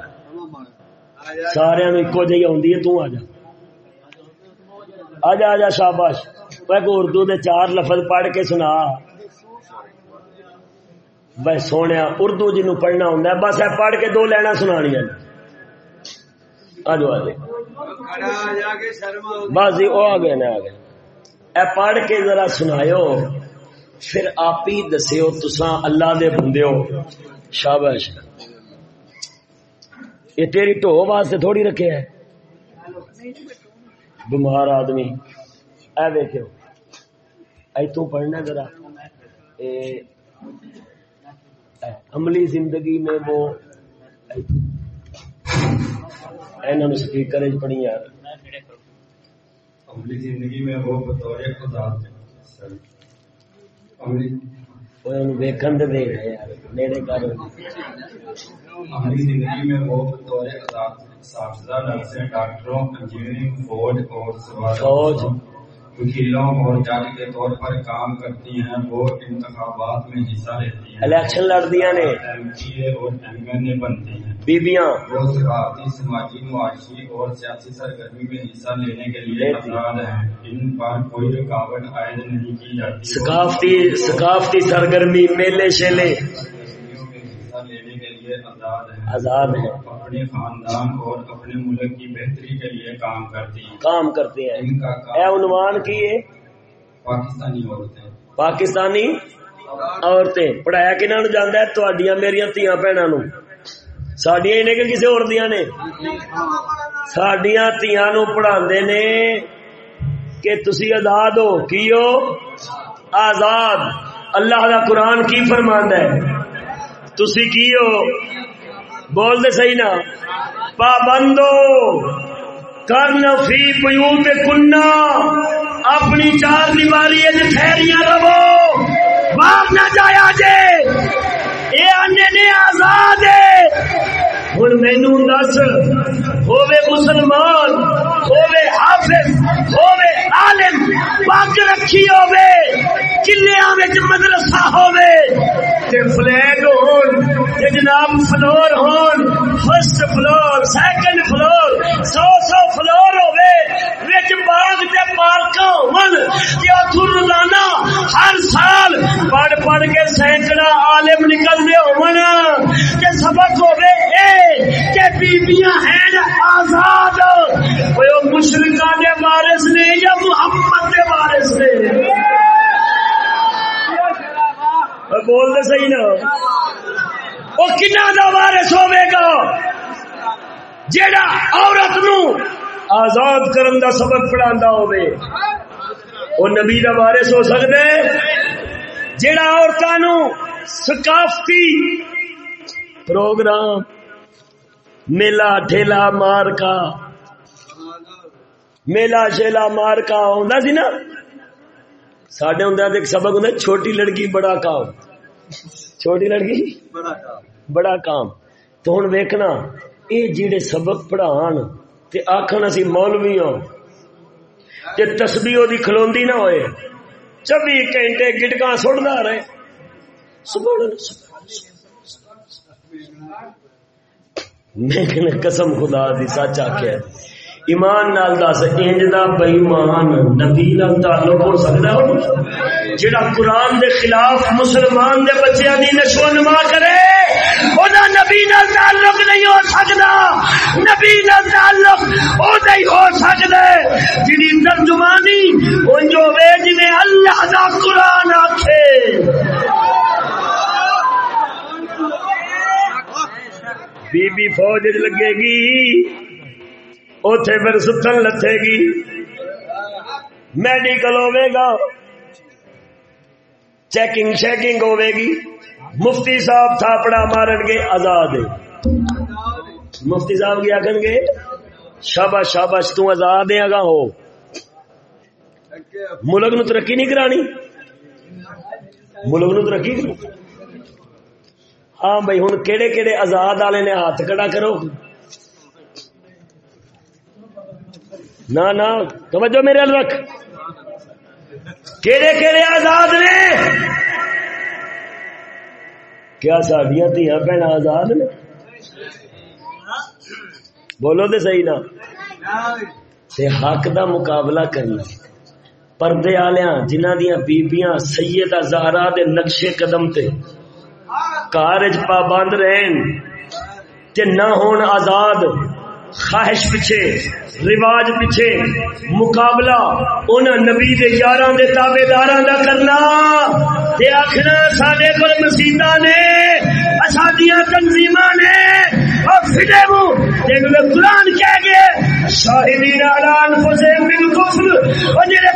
سارا ایکو جی آدھی ہے آ جا۔ آ جا شاباش۔ میں اردو دے چار لفظ پڑھ کے سنا۔ بس سونے اردو جنو پڑھنا ہوں بس ہے پڑھ کے دو لینا سنانی آج آ بس جی وہ آ گئے نا آ گئے۔ اے پڑھ کے ذرا سناؤ پھر آپ ہی دسو تسا اللہ دے بندے ہو۔ شابش یہ تیری ٹو واسطے تھوڑی رکھے ہے بیمار آدمی۔ اے دیکھو اے تو پڑھنا ذرا۔ اے عملی زندگی میں وہ انہوں نے سپیکر پڑھی یار عملی زندگی میں وہ بطور خدا۔ عملی ویکن دے دے یار میرے گھر عملی زندگی میں وہ بطور صاحبزادہ نرسیں ڈاکٹروں انجینئرنگ فوج اور وکیلوں اور جج کے طور پر کام کرتی ہیں وہ انتخابات میں حصہ لیتی ہیں۔ الیکشن لڑتی ہیں ایم پی اے اور ایم این اے بنتی ہیں۔ بیبیاں۔ وہ ثقافتی سماجی معاشی اور سیاسی سرگرمی میں حصہ لینے کے لیے افراد ہیں۔ ان پر کوئی رکاوٹ عائد نہیں کی جاتی۔ ثقافتی ثقافتی سرگرمی میلے شیلے۔ آزاد ہیں۔ اپنے خاندان اور اپنے ملک کی بہتری کے لیے کام کرتی ہیں۔ کام کرتے ہیں۔ ان کا اے عنوان کی ہے پاکستانی عورتیں۔ پاکستانی عورتیں۔ پڑھایا کنہوں جانا ہے تھوڑیاں میری تیاں بھنوں نو سڈیا ہی نے کہ کسی اور دیا نے؟ سڈیا تیاں نو پڑھا نے کہ تسی آزاد ہو۔ کی ہو؟ آزاد۔ اللہ کا قرآن کی فرماند ہے۔ تسی کی ہو؟ بول دے صحیح نا۔ پابندو، کرن فی پیوت کننا اپنی چار دیواری ٹھہریاں رہو۔ باہر نہ جایا جے۔ اے آنے نے آزاد ہے۔ ہن مینوں دس ہوے مسلمان ہوے حافظ ہوے عالم پاک رکھی ہوے چلیاں وچ مدرسہ ہوے تے فلیگ ہون، تے جناب فلور ہون، فرسٹ فلور، سیکنڈ فلور، سو سو فلور ہوے وچ باغ تے پارکاں ہون، تے اوتھوں روزانہ ہر سال پڑھ پڑھ کے سینکڑا عالم نکلدے ہون تے سبق ہوے کہ بیبیاں ہیں آزاد؟ وہ مشرقہ دے وارث نے یا محمد دے وارث نے؟ بول دے صحیح نا۔ وہ کنا دا وارث ہوے گا؟ جیڑا عورت نو آزاد کرن دا سبق پڑھاندا ہوے او نبی دا وارث ہو سکدا ہے۔ جیڑا عورتاں نو ثقافتی پروگرام میلا ٹھیلا مار کا۔ میلا شیلا مار کا ہوں سی نا۔ سڈے ہوں ایک سبق ہوں چھوٹی لڑکی بڑا کام۔ چھوٹی لڑکی؟ بڑا کام۔ تو ہوں ویکنا یہ جڑے سبق پڑھان تے آخر اسی مولوی ہوں۔ تے تسبیح دی کھلوندی نہ ہوئے چوبی گھنٹے گٹکا سڑنا رہے۔ سبحان میں قسم خدا دی، سچ آخیا ایمان نال دس، انج دا بےمان نبی نال تعلق ہو سکتا ہے۔ جڑا قرآن دے خلاف مسلمان دے بچیاں دی نشو نما کرے اودا نبی نال تعلق نہیں ہو سکتا۔ نبی نال تعلق اودا ہی ہو سکتا۔ ہے جڑی ترجمانی اون جو وے جویں اللہ دا قرآن آکھے۔ بی بی فوج لگے گی۔ اتے پھر ستن لتھے گی۔ میڈیکل ہوے گا۔ چیکنگ شیکنگ ہوے گی۔ مفتی صاحب تھاپڑا مارن گے، آزاد۔ مفتی صاحب کی آخر گے؟ شابش شابش تو آزاد ہے گا ہو۔ ملک نو ترقی نہیں کرانی۔ ملک نو ترقی ہاں بھائی ہوں کہڑے کہڑے آزاد والے نے ہاتھ کڑا کرو۔ نہ نہ توجہ میرے رکھ۔ کہڑے کہڑے آزاد نے۔ کیا سڈیا دیا بھن آزاد نے؟ بولو تو صحیح نا۔ حق دا مقابلہ کرنا۔ پردے آلیاں جنہ دیا بیبیاں سیدہ زہرا دے نقشے قدم تے۔ کارج پابند رہن تے نہ ہون آزاد، خواہش پیچھے، رواج پیچھے، مقابلہ ان نبی دے یاراں دے تابے تابعداراں دا کرنا۔ تے آکھنا ساڈے کول مسیتاں نے اسادیاں تنظیماں نے قرآن کہہ گئے شاہدین اعلان اور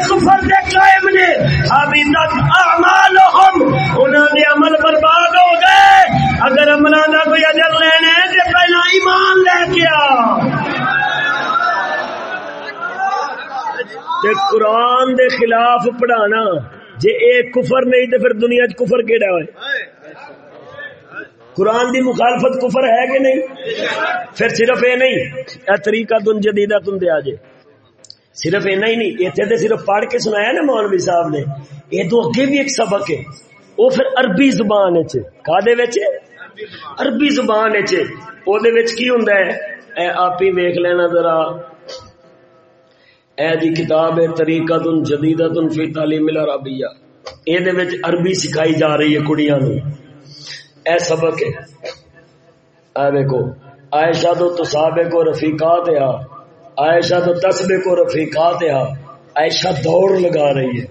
کفر دے قائم نے اعمالهم عمل برباد ہو گئے اگر کوئی اجر لینے پہلا ایمان لے کے آ تے قرآن دے خلاف پڑھانا جے اے کفر نہیں تے پھر دنیا چ کفر کیڑا ہوئے قرآن دی مخالفت کفر ہے کہ نہیں؟ پھر صرف اے نہیں، اے طریقہ تن جدیدہ تن دے آجے۔ صرف اینا ہی نہیں ایتھے تے صرف پڑھ کے سنایا نا مولوی صاحب نے۔ اے تو اگے بھی ایک سبق ہے۔ وہ پھر عربی زبان ہے کا دے وچ؟ عربی زبان ہے او دے وچ کی ہوندا ہے؟ اے آپ ہی ویکھ لینا ذرا۔ اے دی کتاب ہے، طریقہ تن جدیدہ تن فی تعلیم العربیہ۔ اے دے وچ عربی سکھائی جا رہی ہے کڑیاں نو اے سبق ہے۔ اے دیکھو عائشہ تو تصابے کو رفیقات ہے۔ عائشہ تو تسبے کو رفیقات ہے۔ عائشہ دوڑ لگا رہی ہے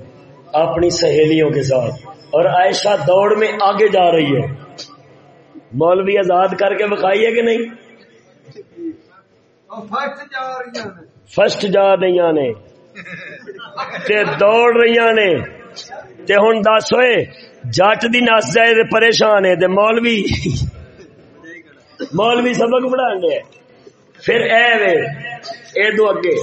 اپنی سہیلیوں کے ساتھ۔ اور عائشہ دوڑ میں آگے جا رہی ہے۔ مولوی آزاد کر کے بکھائی ہے کہ نہیں؟ فرسٹ جا رہی نے تے دوڑ رہی نے تے ہن دس ہوئے۔ جٹ دی نس جائے تے پریشان ہے تے مولوی۔ مولوی سبق پڑھا دے۔ پھر اے وے، اے دو اگے۔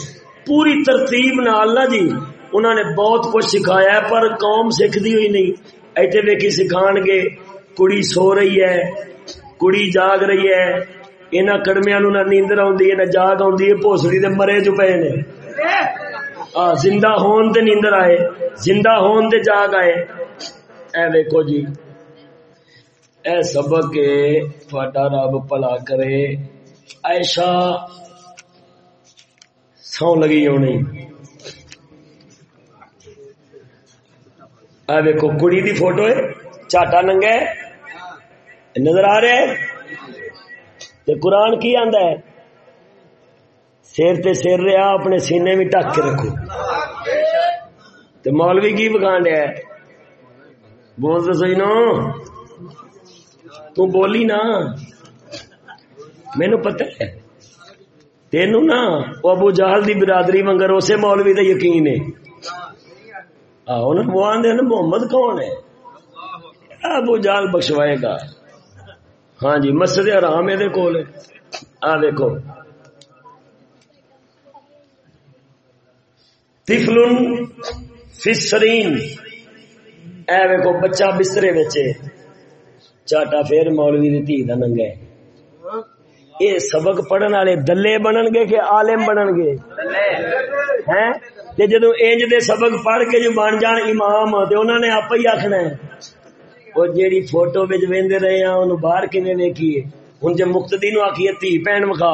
پوری ترتیب نال نا جی انہوں نے بہت کچھ سکھایا ہے، پر قوم سکھدی ہوئی نہیں۔ ایتھے ویکھی سکھان گے، کڑی سو رہی ہے، کڑی جاگ رہی ہے۔ یہاں کڑمیا نو نہ نیندر آدھی نہ جاگ آدھی پوسڑی دے مرے جو پے نے۔ زندہ ہون تے نیندر آئے، زندہ ہون تے جاگ آئے۔ اے ویکو جی اے سبق تھوڑا رب پلا کرے۔ ایشا سو لگی ہونی اے ویکو کڑی دی فوٹو ہے، چاٹا ننگا نظر آ رہا ہے۔ تے قرآن کی آندا ہے۔ سیر تے سیر رہا، اپنے سینے میں ٹک کے رکھو۔ تے مولوی کی بکان ہے۔ بول تو سی نو تو بولی نا۔ مینو پتہ ہے۔ تینو نا۔ وہ ابو جہل دی برادری منگر اسے مولوی دا یقین ہے۔ وہ آدھے نا محمد کون ہے؟ ابو جہل بخشوائے گا۔ ہاں جی مسجد آرام یہ کول۔ آ دیکھو۔ تفلن فسرین اے ویکو بچہ بسترے بچے چاٹا پھر مولوی دی تھی دا ننگا ہے یہ سبق پڑھن والے دلے بنن گے کہ عالم بنن گے؟ ہیں؟ تے جدو انج دے سبق پڑھ کے جو بن جان امام تے انہوں نے آپ ہی آخنا ہے۔ وہ جیڑی فوٹو بچ وہدے رہے ہیں انہوں باہر کیویں ویکھیے ہن جے مقتدی نو آکھیے تھی بہن مکھا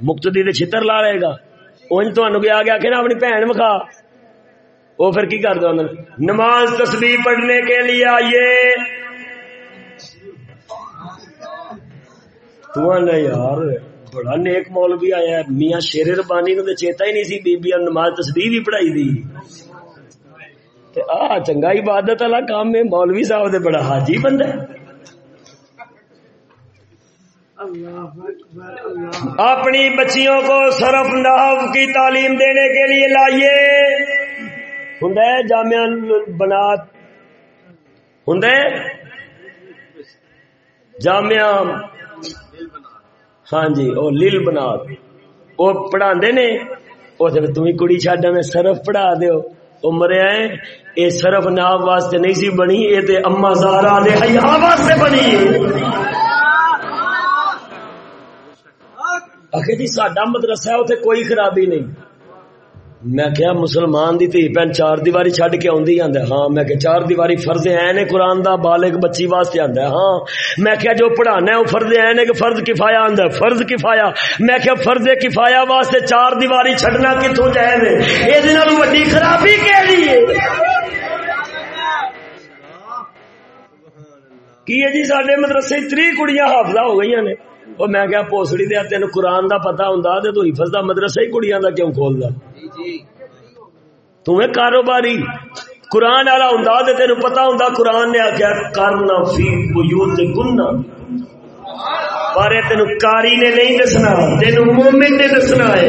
مقتدی دے چھتر لا رہے گا۔ انج تمہیں گیا گیا کہ اپنی بھن مکھا وہ پھر کی کر دو نماز تسبیح پڑھنے کے لیے آئیے۔ تو یار، بڑا نیک مول بھی آیا میاں شیر ربانی نو چیتا ہی نہیں سی بی بی نماز تسبیح بھی پڑھائی دی۔ آ، چنگا عبادت والا کام ہے۔ مولوی صاحب دے بڑا حاجی بندہ اپنی بچیوں کو صرف نحو کی تعلیم دینے کے لیے لائیے۔ ہوں جامع بنات؟ ہوں جامع ہاں جی وہ لیل بنات۔ وہ پڑھا نے وہ تھی کڑی چڈ میں صرف پڑھا دیو وہ مریا ہے یہ صرف ناب واسطے نہیں سی بنی یہ اما زارا دے حیا واسطے بنی۔ آخر جی سڈا مدرسہ ہے اتنے کوئی خرابی نہیں۔ میں کیا مسلمان دی تھی پہن چار دیواری چھڈ کے آدھی آدھا ہاں میں کہ چار دیواری فرض ہے قرآن دا بالغ بچی واسطے آدھا ہاں میں کیا جو پڑھانا ہے، وہ فرض ہے کہ فرض کفایا آدھا فرض کفایا میں کیا فرض کفایا واسطے چار دیواری چھڈنا کتوں جائے یہ وڈی خرابی کے لیے کی جی سڈے مدرسے تری کڑیاں حافظہ ہو گئی نے۔ وہ میں کیا پوسڑی دیا تین قرآن دا پتا ہوں تو حفظ دا مدرسہ ہی کڑیاں دا کیوں کھول دا تمہیں کاروباری۔ قرآن والا ہوں تو تین پتا ہوں قرآن نے آخیا کرنا فی بیوت گنا پر تین کاری نے نہیں دسنا تین مومن نے دسنا ہے۔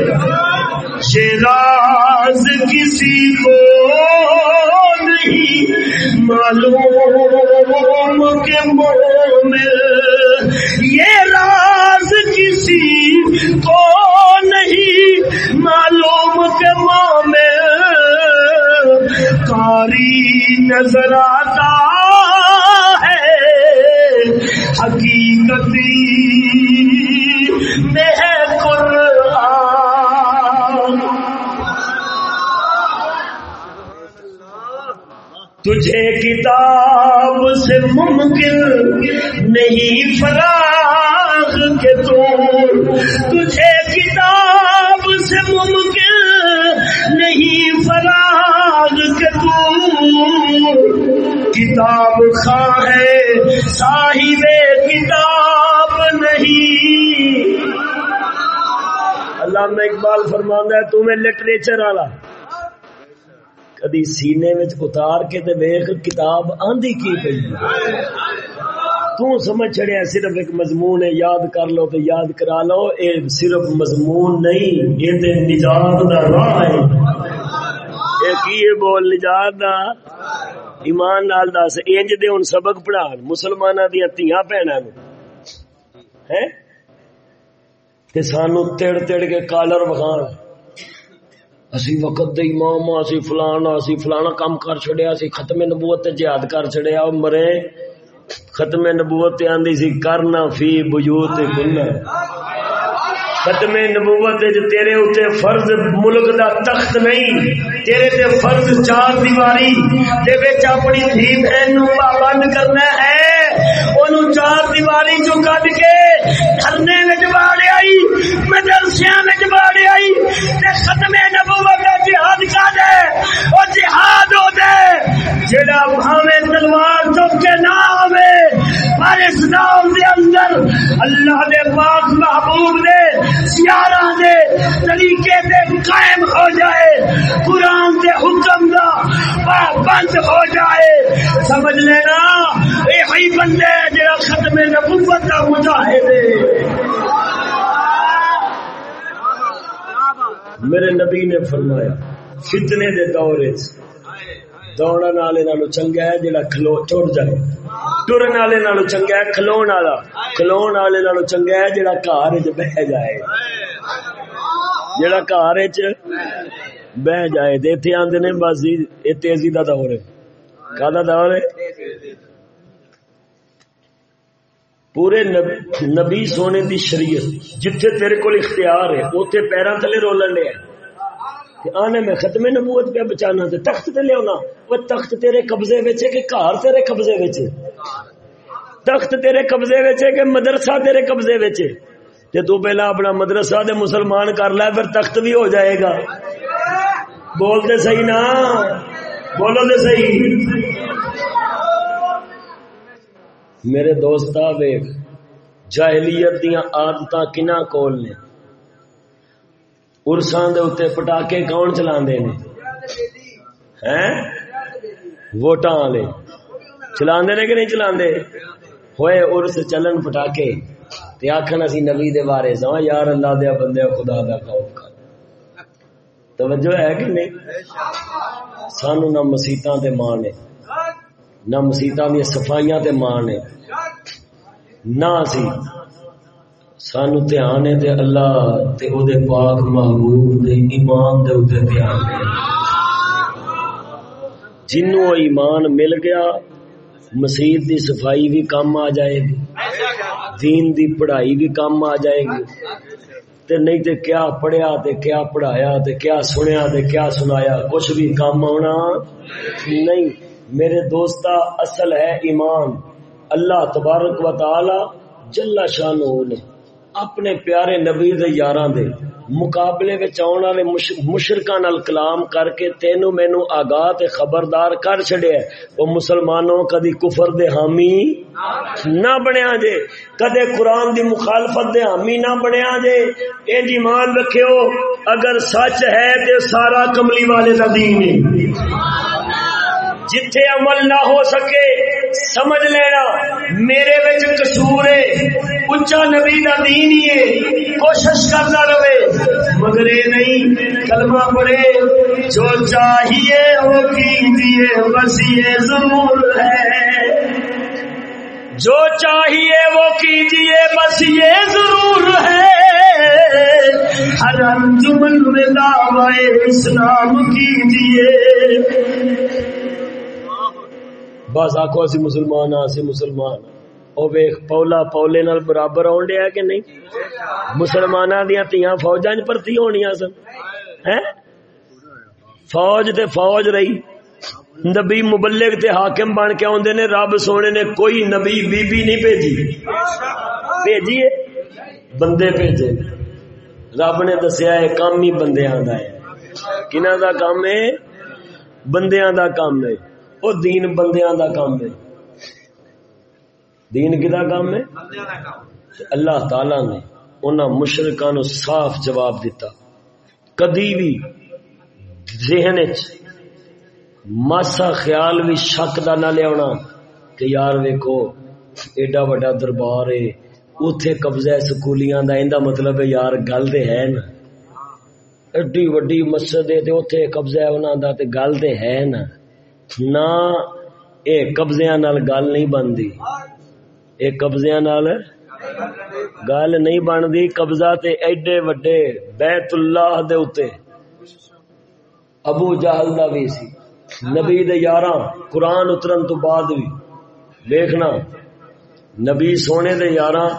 شیراز کسی کو نہیں معلوم کے مومن یہ راز کسی کو نہیں معلوم کے مومن کاری نظر آتا ہے حقیقتی میں تجھے کتاب سے ممکن نہیں فراغ کے تو تجھے کتاب سے ممکن نہیں فراغ کے تو کتاب خواہ ہے، صاحب کتاب نہیں۔ اللہ میں اقبال فرمانا ہے تمہیں لٹریچر والا کدی سینے وچ اتار کے تے ویکھ کتاب آندھی کی پئی تو سمجھ چڑیا صرف ایک مضمون ہے یاد کر لو تو یاد کرا لو اے صرف مضمون نہیں یہ تے نجات دا راہ ہے اے کی بول نجات دا ایمان نال دس انج دے ہن سبق پڑھان مسلماناں دی تیاں بہناں نو ہیں تے سانو تڑ تڑ کے کالر وکھان اسی وقت دے امام اسی فلانا اسی فلانا کام کر چھڑیا اسی ختم نبوت تے جہاد کر چھڑیا، او مرے۔ ختم نبوت تے آندی سی کرنا فی بیوت کنا ختم نبوت تیرے اتنے فرض ملک دا تخت نہیں، تیرے تے فرض چار دیواری تے وچ اپنی دھی بہن نو پابند کرنا ہے۔ اونوں چار دیواری جو کڈ کے دھرنے وچ باڑ آئی، مدرسیاں آئی، تے ختم نبوت دا جہاد کا دے، او جہاد ہو دے۔ جڑا بھاوے تلوار چوک کے نہ آوے پر اسلام دے اندر اللہ دے پاک محبوب دے، سیارہ دے، طریقے دے قائم ہو جائے، قرآن دے حکم دا پابند ہو جائے۔ سمجھ لینا یہ بندے جڑا ختم نبوت کا مجاہد میرے نبی نے فرمایا، فتنے دے دور دوڑن والے نالو چنگا ہے جڑا کھلو ٹر جائے ٹرن والے نالو چنگا ہے کھلو والا۔ کھلو والے نالو چنگا ہے جڑا گھر چ بہ جائے۔ جڑا گھر چ بہ جائے۔ اتنے آدھے نے، بس جی، یہ تیزی کا دور ہے۔ کا دور ہے؟ پورے نبی سونے دی شریعت جتھے تیرے کو اختیار ہے اتنے پیروں تلے رولن لیا آنے میں ختم نبوت پہ بچانا، تے تخت تے لیا وہ تخت تیرے قبضے بچے کہ گھر تیرے قبضے بچے تخت تیرے قبضے بچے کہ مدرسہ تیرے قبضے بچے تے تو پہلا اپنا مدرسہ دے مسلمان کر لے، پھر تخت بھی ہو جائے گا۔ بولتے صحیح نا؟ بولو دے صحیح۔ میرے دوست ویخ جاہلیت دیا آدت کنا کول نے؟ ارسان دے اتنے پٹاخے کون چلا ووٹاں والے۔ چلا کہ نہیں چلا ہوئے ارس چلن پٹاخے آخر اسی نبی دے بارے سو یار اللہ دیا بندے خدا دا خوف کر۔ توجہ ہے کہ نہیں؟ سانو نہ مسیطا تے ماں نے۔ نہ مسیطا دیا صفائیاں تے ماں نے۔ نہ سی۔ سانو دھیان ہے تے اللہ تے او دے پاک محبوب دے ایمان دے اوتے دھیان ہے جنوں ایمان مل گیا، مسیح دی صفائی بھی کام آ جائے گی۔ دین دی پڑھائی بھی کام آ جائے گی۔ تے نہیں تے کیا پڑھیا تے کیا پڑھایا تے کیا سنیا تے کیا سنایا، کچھ بھی کام آنا نہیں۔ میرے دوستا اصل ہے ایمان۔ اللہ تبارک و تعالی جل شانہ نے اپنے پیارے نبی دے یاراں دے مقابلے وچ آن والے مشرکاں نال کلام کر کے تینو مینو آگاہ تے خبردار کر چھڑیا او مسلمانوں کدی کفر دے حامی نہ بنیا جے۔ کدے قرآن دی مخالفت دے حامی نہ بنیا جے۔ اے جی مان رکھیو، اگر سچ ہے تے سارا کملی والے دا دین ہے۔ جتھے عمل نہ ہو سکے، سمجھ لینا، میرے بچ قصور ہے۔ اچا نبی دا دین ہی ہے۔ کوشش کرتا رہے۔ مگر یہ نہیں، کلمہ پڑے جو چاہیے وہ کیجیے بس یہ ضرور ہے۔ جو چاہیے وہ کیجیے بس یہ ضرور ہے۔ ہر انجمن میں دعوی اسلام کیجیے بس آخو اسی مسلمان ہاں اسی مسلمان ہاں۔ او ویخ پولا پولے نال برابر آن ڈیا کہ نہیں؟ مسلمان دیا تیاں فوجاں پرتی ہونی سن۔ فوج تے فوج رہی۔ نبی مبلغ تے حاکم بن کے آدھے نے، رب سونے نے کوئی نبی بی بی نہیں بھیجی۔ بھیجی بندے بھیجے۔ رب نے دسیا ہے، کام ہی بندیاں دا ہے۔ کنہ دا کام ہے؟ بندیاں دا کام ہے۔ وہ دین بندیاں دا کام ہے۔ دین کدا کام ہے؟ اللہ تعالی نے انہاں مشرکاں نو صاف جواب دیتا کدی بھی ذہن ماسا خیال بھی شک دا نہ لیا کہ یار ویکو ایڈا وڈا دربار ہے اتے قبضہ سکولیاں دا ایندا مطلب ہے یار گل تے ہے نا ایڈی وڈی مسجد ہے تے اوتھے قبضہ ہے انہاں دا تے گل تے ہے نا نہ اے قبضیاں نال گل نہیں بنتی اے قبضیاں نال گل نہیں بنتی قبضہ تے ایڈے وڈے بیت اللہ دے اتے ابو جہل دا بھی سی نبی دے یاراں قرآن اترن تو بعد بھی دیکھنا نبی سونے دے یاراں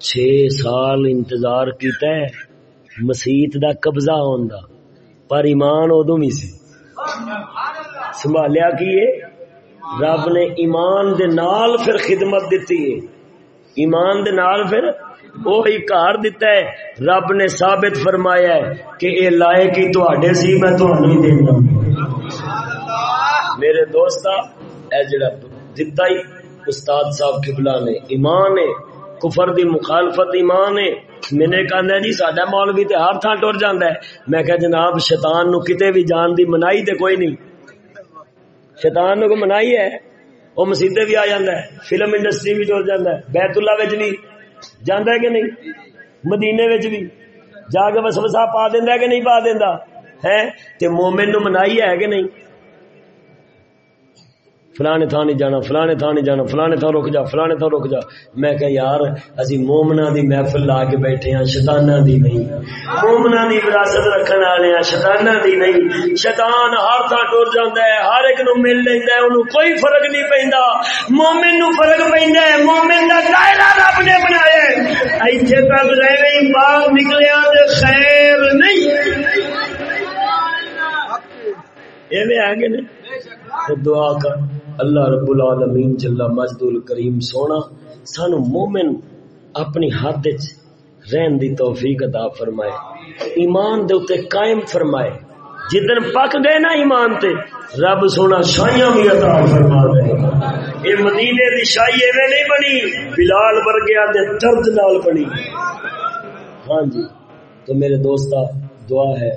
چھ سال انتظار کیتا ہے مسیت دا قبضہ ہوندا پر ایمان ادو بھی سی سنبھالیا کی رب نے ایمان دے نال پھر خدمت دیتی ہے۔ ایمان دے نال پھر وہی کار دیتا ہے۔ رب نے ثابت فرمایا ہے کہ اے لائے کی تو آڈے سی، میں تو نہیں دینا میرے دوستا اے جڑا دیتا ہی استاد صاحب قبلہ نے، ایمان ہے، کفر دی مخالفت ایمان ہے۔ میں نے کہا جی ساڈا مولوی تے ہر تھان ٹر جاندا ہے۔ میں کہ جناب، شیطان نو کتے بھی جان دی منائی تے کوئی نہیں۔ شیطان کو منائی ہے۔ وہ مسیدے بھی آ جاندہ ہے، فلم انڈسٹری بھی جڑ جاندہ ہے۔ بیت اللہ بھی جاندہ ہے کہ نہیں؟ مدینے بھی جا کے بس پا پا ہے کہ نہیں پا دیندا؟ ہے تے مومن نو منائی ہے کہ نہیں؟ فلانے تھان نہیں جانا فلانے تھان نہیں جانا فلانے تھان رک جا فلانے تھان رک جا۔ میں کہ یار، اسی مومنا دی محفل لا کے بیٹھے ہیں شیطانہ دی نہیں۔ مومنا دی وراثت رکھنے والے ہیں شیطانہ دی نہیں۔ شیطان ہر تھان ٹر جاندا ہے، ہر ایک نو مل لیندا ہے، اونوں کوئی فرق نہیں پیندا۔ مومن نو فرق پیندا ہے، مومن دا دائرہ رب نے بنایا ہے۔ ایتھے تک رہے باہر نکلیا ہاں تے خیر نہیں۔ ایویں آگے نے؟ دعا کر۔ اللہ رب العالمین جل مجد الکریم سونا، سانو مومن اپنی حد رہن دی توفیق عطا فرمائے۔ ایمان دے اتے قائم فرمائے۔ جدن پک گئے نا ایمان تے، رب سونا شاہیاں بھی عطا فرما دے۔ اے مدینے دی شاہی ایویں نہیں بنی، بلال ورگیا دے درد نال بنی۔ ہاں جی تو میرے دوستا دعا ہے،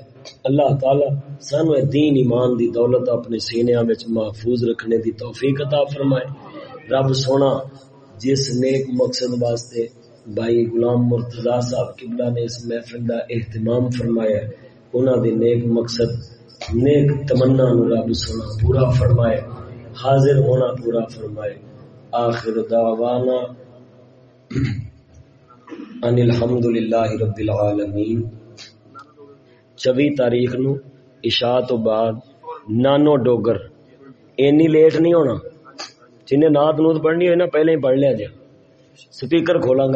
اللہ تعالی سانو دین ایمان دی دولت اپنے سینیاں وچ محفوظ رکھنے دی توفیق عطا فرمائے۔ رب سونا، جس نیک مقصد واسطے بھائی غلام مرتضی صاحب قبلہ نے اس محفل دا اہتمام فرمایا انہاں دی نیک مقصد، نیک تمنا نو رب سونا پورا فرمائے، حاضر ہونا پورا فرمائے۔ آخر دعوانا ان الحمدللہ رب العالمین۔ چوی تاریخ نو عشاء تو بعد نانو ڈوگر۔ اینی لیٹ نہیں ہونا۔ جنہیں نات نوت پڑھنی ہوئی نا، پہلے ہی پڑھ لیا جائے۔ سپیکر کھولاں گا